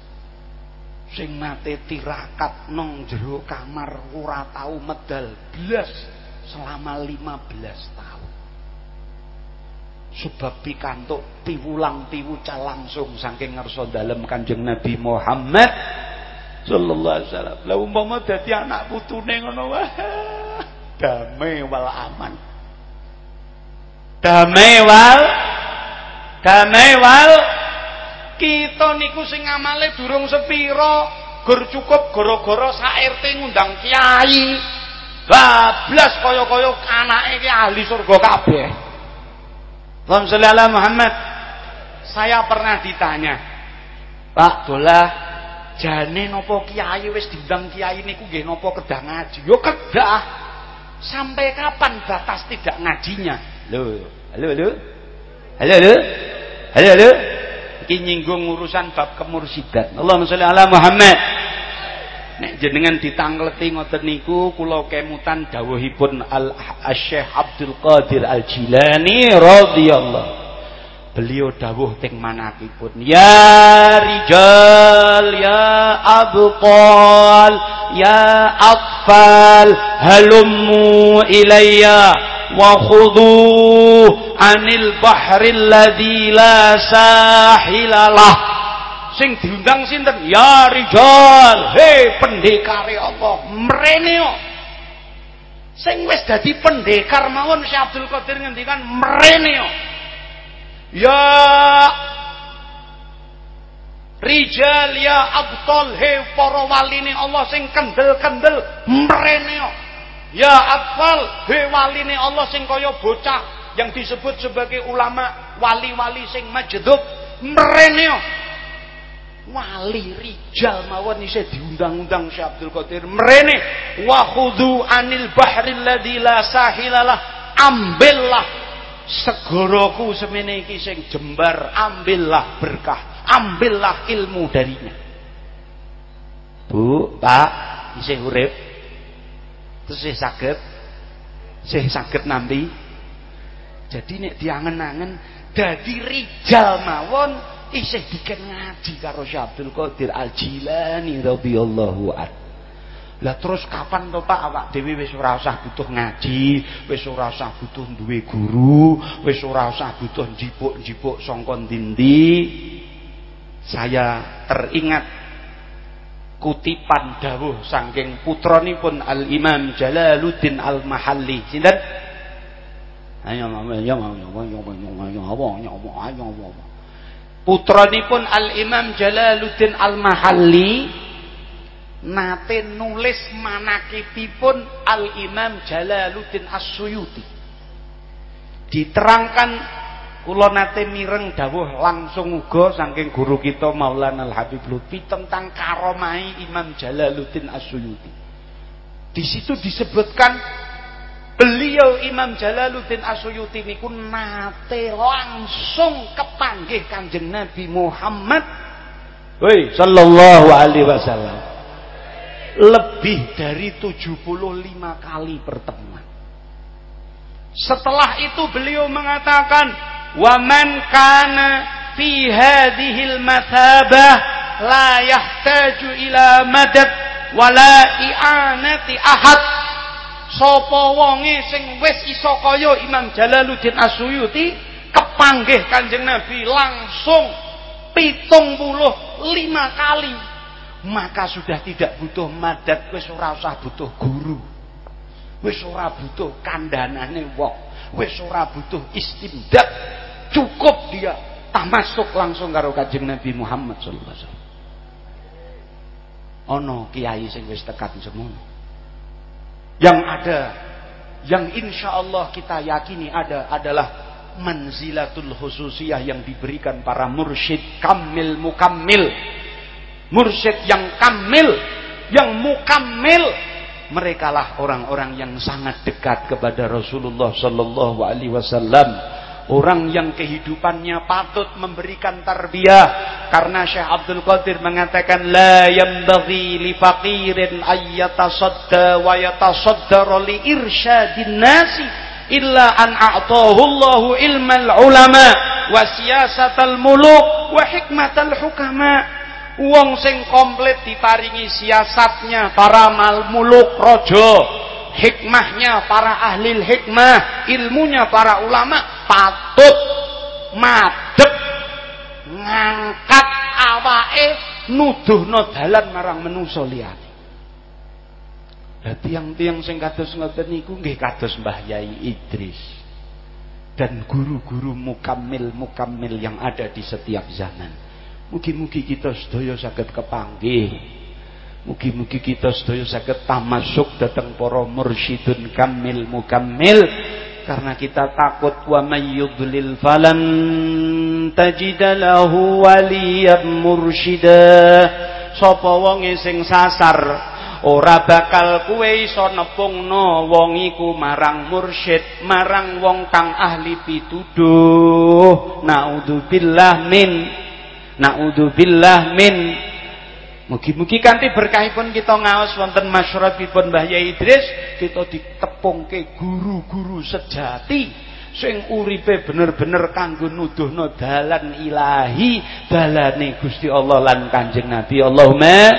sing mate tirakat nong jero kamar ora tau medal blas selama 15 tahun. Sebab pikantuk piwulang piwucal langsung saking ngerso dalem Kanjeng Nabi Muhammad sallallahu alaihi wasallam. Lah umpama dadi anak putune ngono wae damai wal aman. Damai wal damai wal. Kita niku sing amale durung sepiro gur cukup goro-goro sak ngundang kiai. Bablas kaya-kaya anake iki ahli surga kabeh. Allahumma Muhammad. Saya pernah ditanya Pak Dolah jane nopo kiai? Wis diundang kiai niku nggih napa kedah ngaji? Yo kedah Sampai kapan batas tidak ngajinya? Halo, halo, halo. Halo, halo. Halo, halo. Iki nyinggung urusan bab kemursidan. Allahumma sholli ala Muhammad. Nek jenengan ditangleti ngoten niku kula kemutan dawuhipun Al Syekh Abdul Qadir Al Jilani radhiyallahu Beliau dawuh teng manakipun ya rijal ya abqal ya atfal halummu ilayya wa khudhu anil bahri alladhi la sahilalah sing diundang sinten? Ya rijal he pendekare Allah mrene sing wis dadi pendekar mawon Syekh Abdul Qadir ngendikan mrene Ya Rijal ya abtol he para waline Allah sing kendel-kendel mrene. Ya atfal he waline Allah sing kaya bocah yang disebut sebagai ulama wali-wali sing majdub mrene. Wali rijal mawon isih diundang-undang Syekh Abdul Qadir mrene. Wa khudhu anil bahril ladzi la sahilalah ambillah segoroku semene iki sing jembar ambillah berkah ambillah ilmu darinya. Bu Pak isih urip. Terus isih saged isih saged nampi. Jadi nek diangen-angen dadi rijal mawon isih diken ngaji karo Syekh Qadir Al Jilani radhiyallahu anhu lah terus kapan to Pak awak dhewe wis ora usah butuh ngaji, wis ora usah butuh duwe guru, wis ora usah butuh njipuk-njipuk sangka ndi Saya teringat kutipan dawuh saking putranipun Al Imam Jalaluddin Al Mahalli. Sinten? Putranipun Al Imam Jalaluddin Al Mahalli nate nulis manakibipun Al-Imam Jalaluddin As-Suyuti. Diterangkan kula nate mireng dawuh langsung uga saking guru kita Maulana Al-Habib Lutfi tentang karomai Imam Jalaluddin As-Suyuti. Di situ disebutkan beliau Imam Jalaluddin As-Suyuti niku nate langsung kepanggih Kanjeng Nabi Muhammad Woi sallallahu alaihi wasallam lebih dari 75 kali pertemuan. Setelah itu beliau mengatakan, "Wa man kana fi hadhil mathabah la yahtaju ila madad wala i'anati ahad." Sapa wonge sing wis iso kaya Imam Jalaluddin Asyuyuti kepanggih Kanjeng Nabi langsung pitung puluh lima kali maka sudah tidak butuh madat wis ora usah butuh guru. Wis ora butuh kandanane wong. Wis ora butuh istimdad cukup dia tamasuk langsung karo Kanjeng Nabi Muhammad sallallahu alaihi wasallam. Ono kiai sing wis tekan semono. Yang ada yang insya Allah kita yakini ada adalah manzilatul khususiyah yang diberikan para mursyid kamil mukammil mursyid yang kamil, yang mukammil. Merekalah orang-orang yang sangat dekat kepada Rasulullah sallallahu alaihi wasallam. Orang yang kehidupannya patut memberikan tarbiyah karena Syekh Abdul Qadir mengatakan la yambaghi li faqirin ayyatasadda wa yatasaddara li irsyadin nasi illa an a'tahu Allahu ilmal ulama wa siyasatal muluk wa hikmatal hukama Wong sing komplit diparingi siasatnya para mal muluk rojo, hikmahnya para ahli hikmah, ilmunya para ulama patut madep ngangkat awake nuduhno dalan marang menungso liyane. Lah tiang-tiang sing kados ngoten niku nggih kados Mbah Yai Idris dan guru-guru mukamil-mukamil yang ada di setiap zaman. Mugi-mugi kita sedaya saged kepanggih. Mugi-mugi kita sedaya saged tamasuk datang para mursyidun kamil mukammil karena kita takut wa may yudlil falan tajida lahu waliyan mursyida. Sapa wonge sing sasar ora bakal kuwe iso nepungno wong iku marang mursyid, marang wong kang ahli pituduh. Naudzubillah min Naudzubillah min. Mugi-mugi kanthi berkahipun kita ngaos wonten masyarabipun Mbah Yai Idris kita ditepungke guru-guru sejati sing uripe bener-bener kanggo nuduhno dalan ilahi dalane Gusti Allah lan Kanjeng Nabi. Allahumma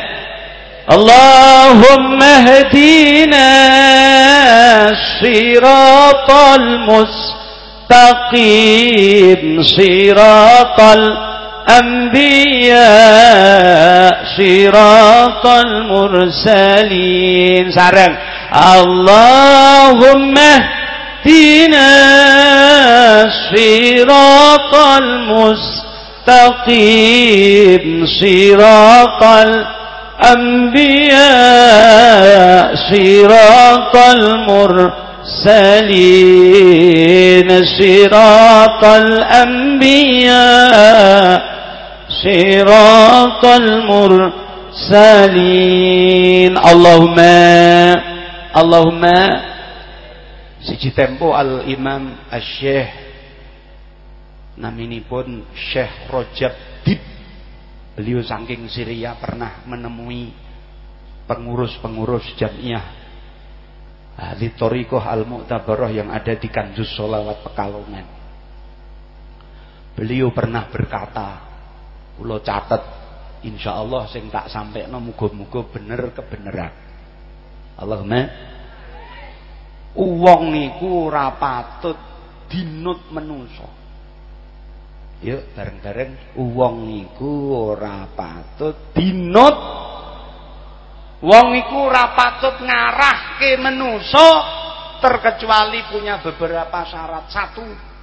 Allahumma hadina siratal mustaqim siratal أنبياء صراط المرسلين. سارن اللهم اهدنا صراط المستقيم صراط الأنبياء صراط المرسلين صراط الأنبياء صراط المرسلين اللهم اللهم siji tempo al imam asy-syekh naminipun Syekh Rojab Dib beliau saking Syria pernah menemui pengurus-pengurus jamiah ahli Torikoh Al-Mu'tabarah yang ada di Kanjus Solawat Pekalongan. Beliau pernah berkata kula catet insyaallah sing tak sampekno muga-muga bener kebeneran. Allahumma wong niku ora patut dinut menungso. Yuk bareng-bareng wong niku ora patut dinut wong niku ora patut ngarahke menungso terkecuali punya beberapa syarat satu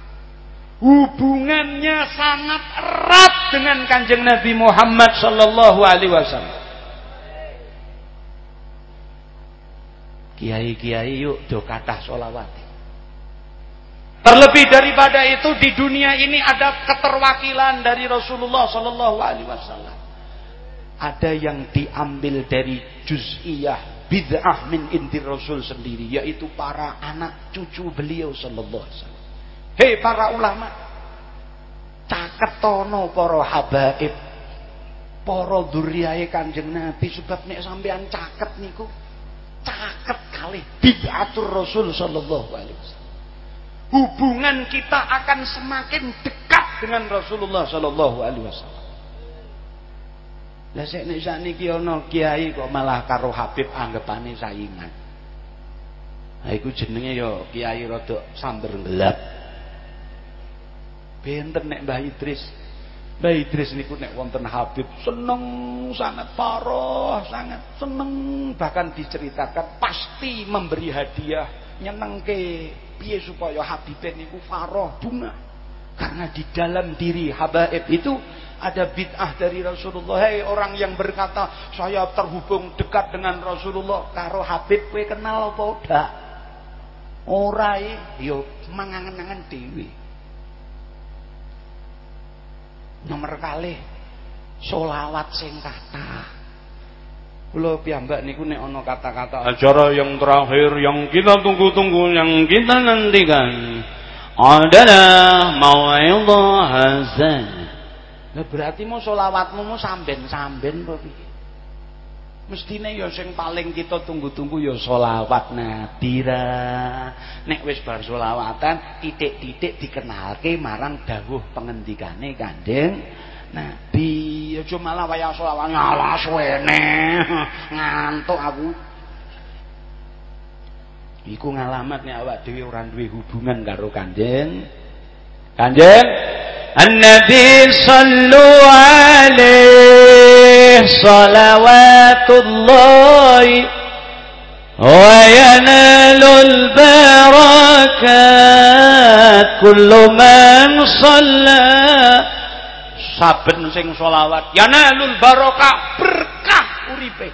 hubungannya sangat erat dengan kanjeng Nabi Muhammad sallallahu alaihi wasallam. Kiai-kiai yuk do kathah solawat. Terlebih daripada itu di dunia ini ada keterwakilan dari Rasulullah sallallahu alaihi wasallam. Ada yang diambil dari juz'iyah bid'ah min inti Rasul sendiri yaitu para anak cucu beliau sallallahu alaihi wasallam. Hei para ulama, caketono para habaib, para duriyae Kanjeng Nabi sebab nek sampean caket niku caket kali bid'atur Rasul sallallahu alaihi wasallam. Hubungan kita akan semakin dekat dengan Rasulullah sallallahu alaihi wasallam. Lah sik nek sakniki ana kiai kok malah karo Habib anggapane saingan. Ha iku jenenge ya kiai rada samber gelap. Benten nek Mbah Idris. Mbah Idris niku nek wonten Habib seneng sangat parah, sangat seneng bahkan diceritakan pasti memberi hadiah nyenengke piye supaya Habib niku faroh bunga. Karena di dalam diri habaib itu ada bid'ah dari Rasulullah. Hei orang yang berkata saya terhubung dekat dengan Rasulullah karo Habib kowe kenal apa udah? Ora yo mangangen-angen dhewe. nomor kali solawat sing kata Kula piyambak niku nek ana kata-kata acara yang terakhir yang kita tunggu-tunggu yang kita nantikan Adana mau'idhah hasanah. Lah berarti mau selawatmu mau samben-samben apa piye? Mestine ya sing paling kita tunggu-tunggu ya selawat Nabi ra. Nek wis bar selawatan titik-titik dikenalke marang dawuh pengendikane Kanjeng Nabi. Aja malah waya selawat ngalah suwene. Ngantuk aku. Iku ngalamat nek awak dhewe ora duwe hubungan karo Kanjeng Kanjeng النبي صلوا عليه صلوات الله وينال البركات كل من صلى saben sing selawat yanalul barokah berkah uripe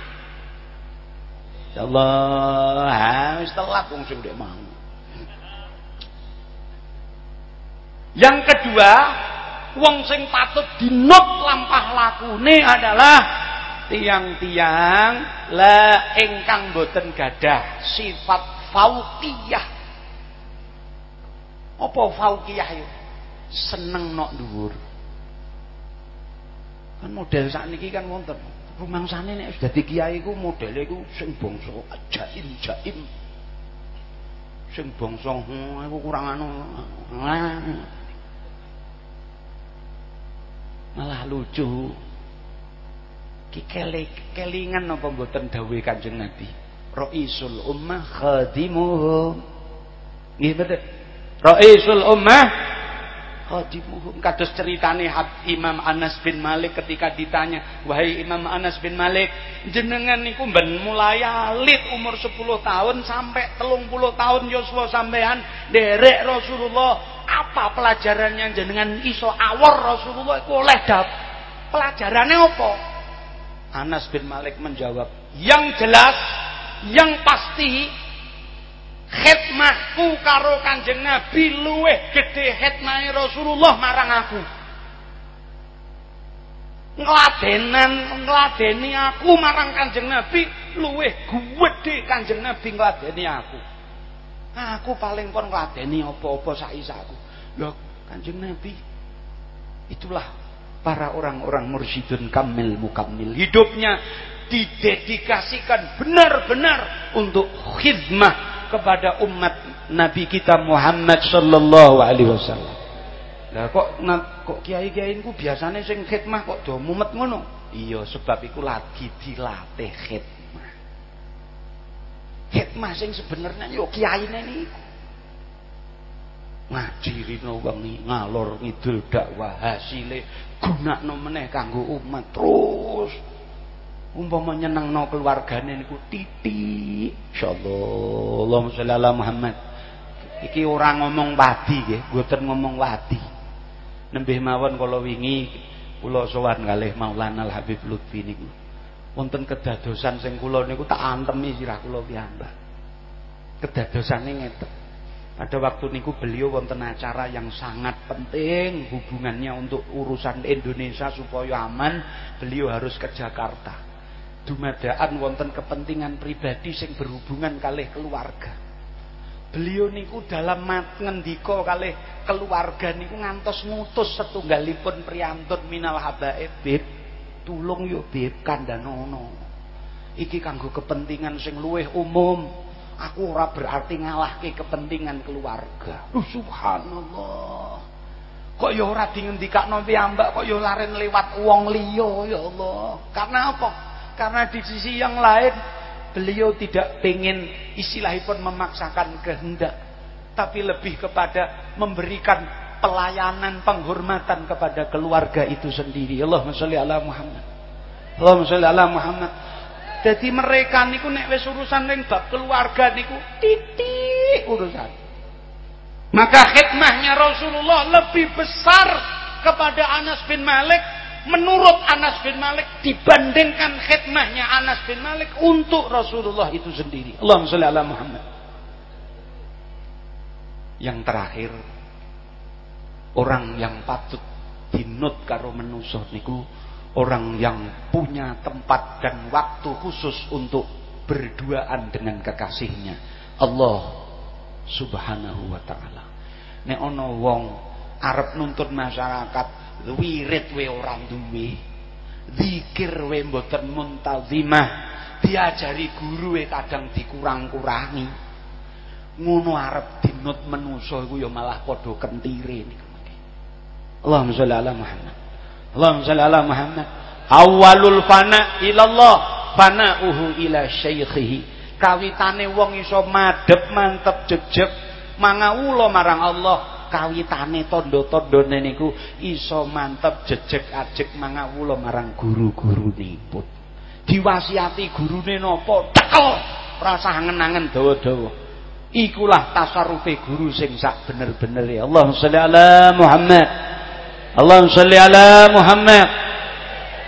Allah wis telat wong sing ndek mau Yang kedua, wong sing patut dinot lampah lakune adalah tiang-tiang la ingkang boten gadah sifat fauqiyah. Apa fauqiyah itu? Seneng nok dhuwur. Kan model sakniki kan wonten. Rumangsane nek sudah kiai ku modele iku sing bangsa jaim-jaim. Sing bangsa aku kurang anu malah lucu. Kikele kelingan apa mboten dawuh Kanjeng Nabi? Raisul ummah khadimuhum nggih betul. Raisul ummah khadimuhum kados ceritane Imam Anas bin Malik ketika ditanya wahai Imam Anas bin Malik jenengan niku ben mulai alit umur 10 tahun sampai 30 tahun Yosua sampean derek Rasulullah apa pelajarannya jenengan iso awor Rasulullah itu oleh dap pelajarannya apa? Anas bin Malik menjawab yang jelas yang pasti khidmahku karo kanjeng Nabi luweh gede khidmah Rasulullah marang aku. Ngladenan ngladeni aku marang kanjeng Nabi luweh gede kanjeng Nabi ngladeni aku. Aku paling pun ngladeni apa-apa saisaku. Loh, Kanjeng Nabi itulah para orang-orang mursyidun kamil mukamil. Hidupnya didedikasikan benar-benar untuk khidmah kepada umat Nabi kita Muhammad sallallahu alaihi wasallam. Lah kok kok kiai-kiai ku biasanya sing khidmah kok do mumet ngono? Iya, sebab iku lagi dilatih khidmah. Hikmah sing sebenarnya yo kiyaine niku. Ngajirino wengi ngalor ngidul dakwah. Hasile gunakno meneh kanggo umat. Terus umpama nyenengno keluargane niku titik. Insyaallah. Allahumma Muhammad. Iki ora ngomong wadi nggih mboten ngomong wadi. Nembe mawon kala wingi kula sowan kalih Maulana Al Habib Lutfi niku. Wonten kedadosan sing kula niku tak antemi sirah kula piyambak. Kedadosane ngeten. Pada waktu niku beliau wonten acara yang sangat penting hubungannya untuk urusan Indonesia supaya aman, beliau harus ke Jakarta. Dumadaan wonten kepentingan pribadi sing berhubungan kalih keluarga. Beliau niku dalam mat ngendika kalih keluarga niku ngantos ngutus setunggalipun priyantun minal habaib tulung yo beb kandhanono iki kanggo kepentingan sing luwih umum aku ora berarti ngalahke kepentingan keluarga uh, subhanallah kok ya ora dingendikakno piyambak kok ya laren lewat wong liya ya Allah karena apa karena di sisi yang lain beliau tidak pengen istilahipun memaksakan kehendak tapi lebih kepada memberikan pelayanan penghormatan kepada keluarga itu sendiri. Allahumma sholli ala Muhammad. Allahumma sholli ala Muhammad. Jadi mereka niku nek wis urusan ning bab keluarga niku titik urusan. Maka khidmahnya Rasulullah lebih besar kepada Anas bin Malik menurut Anas bin Malik dibandingkan khidmahnya Anas bin Malik untuk Rasulullah itu sendiri. Allahumma sholli ala Muhammad. Yang terakhir orang yang patut dinut karo menuso niku orang yang punya tempat dan waktu khusus untuk berduaan dengan kekasihnya. Allah Subhanahu wa taala. nek ana wong arep nuntut masyarakat wirid we ora duwe zikir we mboten muntazimah diajari guru we kadang dikurang-kurangi. Ngono arep dinut menusa iku ya malah padha kentire. Allahumma sholli ala Muhammad Allahumma sholli ala Muhammad. Awalul fana ilallah fanauhu ila syaikhihi. Kawitane wong iso madhep mantep jejeg mangawula marang Allah. Kawitane tondo-tondone niku iso mantep jejeg ajeg mangawula marang guru-gurunipun diwasiati gurune napa? Cekel rasa angen-angen dawa-dawa. Ikulah tasarufe guru sing sak bener-bener ya. Allah sholli ala Muhammad Allah sholli ala Muhammad.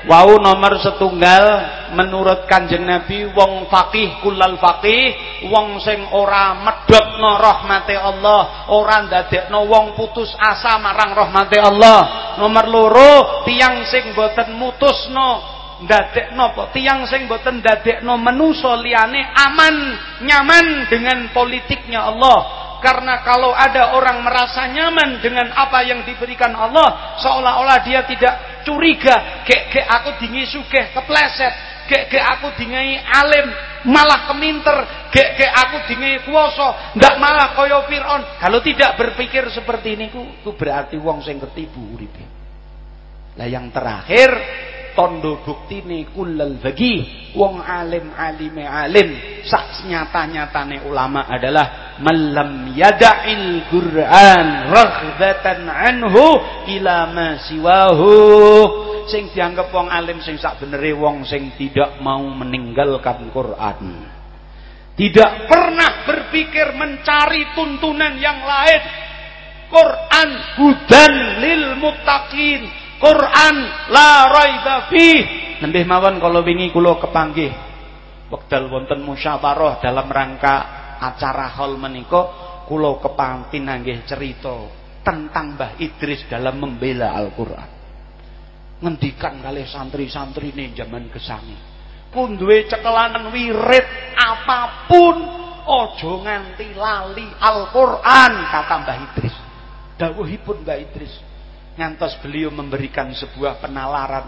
Wau nomor setunggal menurut Kanjeng Nabi wong faqih kulal faqih wong sing ora medhotno rahmate Allah ora ndadekno wong putus asa marang rahmate Allah. Nomor loro tiang sing boten mutusno ndadekno apa? Tiang sing boten ndadekno menusa liyane aman nyaman dengan politiknya Allah karena kalau ada orang merasa nyaman dengan apa yang diberikan Allah seolah-olah dia tidak curiga. Kek kek aku dingi sugih kepleset. Gek aku dingai alim malah keminter. Gek aku dingai kuoso ndak malah koyo Fir'aun. Kalau tidak berpikir seperti ini ku, ku berarti wong sing ketipu uripe. Lah yang terakhir tondo bukti ini kulal bagi wong alim alime alim sak nyata nyatane ulama adalah malam yada'il Qur'an raghbatan anhu ila ma siwahu sing dianggap wong alim sing sak benere wong sing tidak mau meninggalkan Quran. Tidak pernah berpikir mencari tuntunan yang lain. Quran hudan lil muttaqin. Quran la raiba fi. Nembih mawon kalau wingi kula kepanggih wekdal wonten musyawarah dalam rangka acara hall menika kula kepanggih nanggih cerita tentang Mbah Idris dalam membela Al-Qur'an. Ngendikan kali santri-santri ini zaman kesangi pun duwe cekelanan wirid apa pun ojo nganti lali Al-Quran kata Mbah Idris. Dawuhipun Mbah Idris ngantos beliau memberikan sebuah penalaran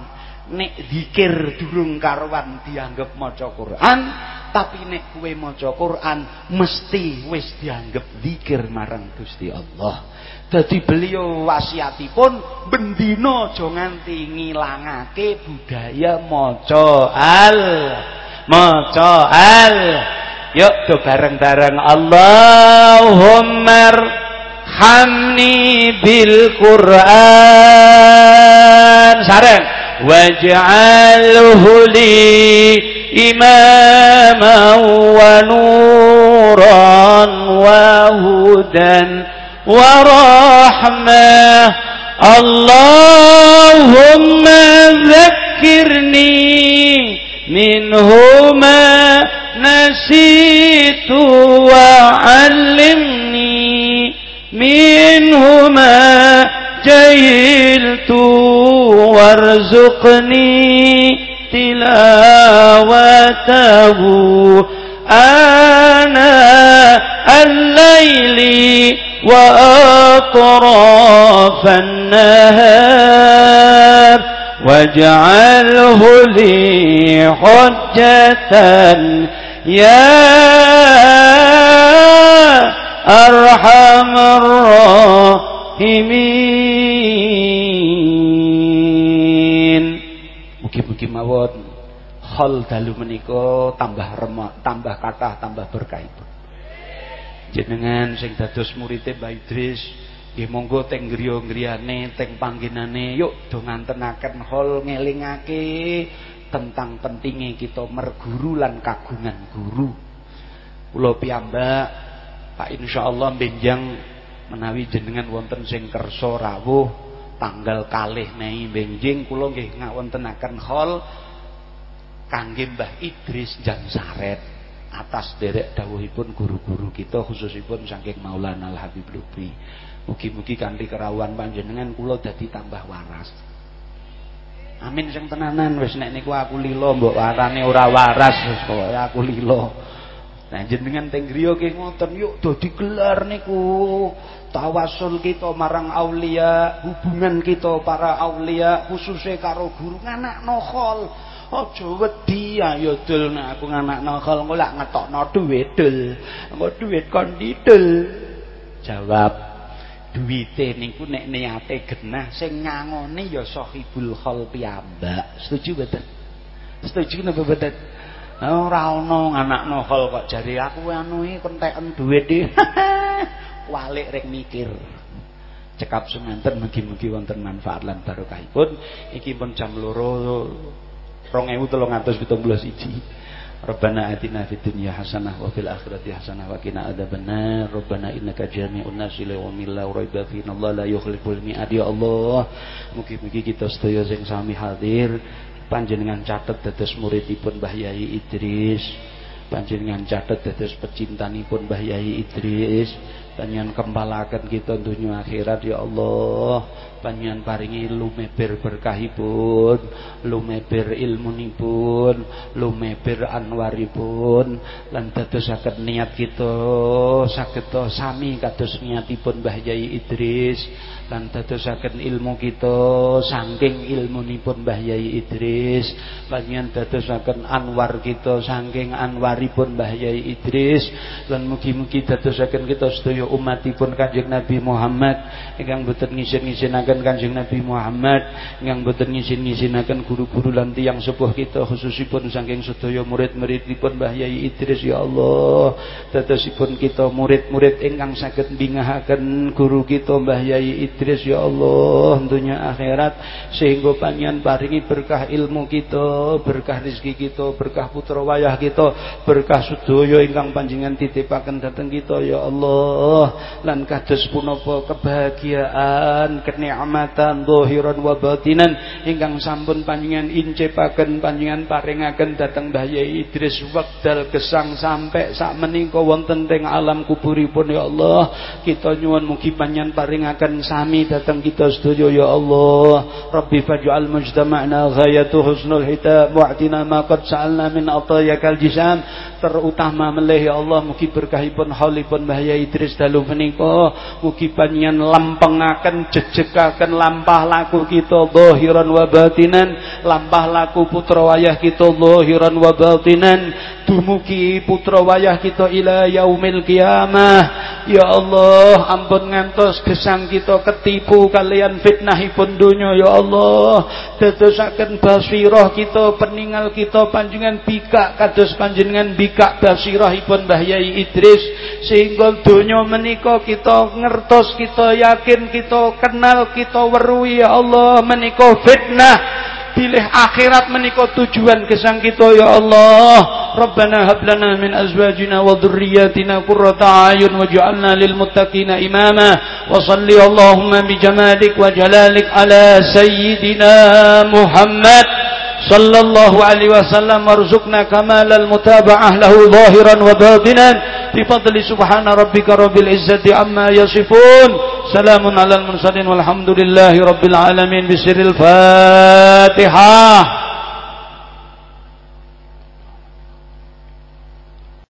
nek dikir durung karuan dianggap maca Quran tapi nek kue maca Quran mesti wis dianggap dikir marang Gusti Allah. Jadi beliau wasiatipun bendino aja nganti ngilangake budaya maca al maca al. Yuk do bareng-bareng. Allahumma فارحمني بالقرآن. سارين. واجعله لي إماما ونورا وهدى ورحمة. اللهم ذكرني منهما نسيت وعلمني منهما جهلت وارزقني تلاوته. آناء الليل وأطراف النهار. واجعله لي حجة. يا أرحم الراحمين Mugi-mugi mawon hal dalu menika tambah remak, tambah kathah, tambah berkah itu jenengan sing dados muridé Mbah Idris nggih monggo teng griya-griyane teng panggenane yuk do ngantenaken hol ngelingake tentang pentingnya kita merguru lan kagungan guru kula piyambak Pak insyaallah benjang menawi jenengan wonten sing kersa rawuh tanggal kalih Mei benjing kula nggih ngawontenaken hol kangge Mbah Idris Jang Saret atas derek dawuhipun guru-guru kita khususipun saking Maulana Al Habib Lubri. Mugi-mugi kanthi kerawan panjenengan kula dadi tambah waras. Amin sing tenanan wis nek niku aku lilo mbok warane ora waras wis aku lilo. Nah jenengan teng griya ki ngoten yuk dadi gelar niku tawasul kita marang aulia, hubungan kita para aulia khususnya karo guru nganak nokhol. Aja wedi ayo dul nek aku nganak nokhol engko lak ngetokno dhuwit dul. Engko dhuwit kon didul. Jawab duwite niku nek niate genah sing nyangoni ya sahibul khol piyambak. Setuju mboten? Setuju napa mboten? Ora ana anak novel kok jari aku anu iki kenteken dhuwit iki. Walik rek mikir. Cekap semanten mugi-mugi wonten manfaat lan barokahipun. Iki pun jam loro 2371. Rabbana atina fid dunya hasanah wa fil akhirati hasanah wa qina adzabannar. Rabbana innaka jami'un nasi li yaumin la raiba fihi Allah la yukhliful mi'ad ya Allah. Mugi-mugi kita sedaya sing sami hadir panjenengan catet dados muridipun Mbah Yai Idris. Panjenengan catet dados pecintanipun Mbah Yai Idris. Panjenengan kembalaken kita dunia akhirat ya Allah. Panjenengan paringi lumeber berkahipun lumeber ilmunipun lumeber anwaripun. Lan dadosaken niat kita saged sami kados niatipun Mbah Yai Idris lan dadosaken ilmu kita saking ilmunipun Mbah Yai Idris. Panjenengan dadosaken anwar kita saking anwaripun Mbah Yai Idris. Lan mugi-mugi dadosaken kita sedaya umatipun Kanjeng Nabi Muhammad ingkang boten ngisin-ngisinaken Kanjeng Nabi Muhammad ingkang boten ngisin-ngisinaken guru-guru lan tiyang sepuh kita khususipun saking sedaya murid-muridipun Mbah Yai Idris ya Allah. Dadosipun kita murid-murid ingkang saged mbingahaken guru kita Mbah Yai Idris Idris ya Allah dunia akhirat. Sehingga panjenengan paringi berkah ilmu kita berkah rezeki kita berkah putra wayah kita berkah sedaya ingkang panjenengan titipaken dhateng kita ya Allah. Lan kados punapa kebahagiaan kenikmatan zahiran wa batinan ingkang sampun panjenengan incepaken panjenengan paringaken dhateng Mbah Yai Idris. Wekdal gesang sampai sak menika wonten teng alam kuburipun ya Allah. Kita nyuwun mugi panjenengan paringaken sami kami datang kita setuju ya Allah. Rabbi faj'al mujtama'na ghayatu husnul hitab wa'tina ma qad sa'alna min atayakal jisam terutama melih ya Allah mugi berkahipun haulipun bahaya Idris dalu menika. Mugi panjenengan lampengaken jejekaken lampah laku kita zahiran wa batinan. Lampah laku putra wayah kita zahiran wa batinan. Dumugi putra wayah kita ila yaumil kiamah ya Allah ampun ngantos gesang kita ketipu kalian fitnahipun dunya ya Allah. Dadosaken basirah kita peninggal kita panjenengan bikak kados panjenengan bikak basirahipun Mbah Yai Idris sehingga donya menika kita ngertos kita yakin kita kenal kita weruhi ya Allah menika fitnah. Pilih akhirat menika tujuan kesang kita ya Allah. Rabbana hab lana min azwajina wa dhurriyyatina qurrata ayun waj'alna lil muttaqina imama. Wa salli Allahumma bi jamalik wa jalalik ala sayyidina Muhammad sallallahu alaihi wasallam warzuqna kamalal mutaba'ah lahu zahiran wa batinan. Bi fadli subhana rabbika rabbil izzati amma yasifun. Salamun alal mursalin walhamdulillahi rabbil alamin. Bisiril fatihah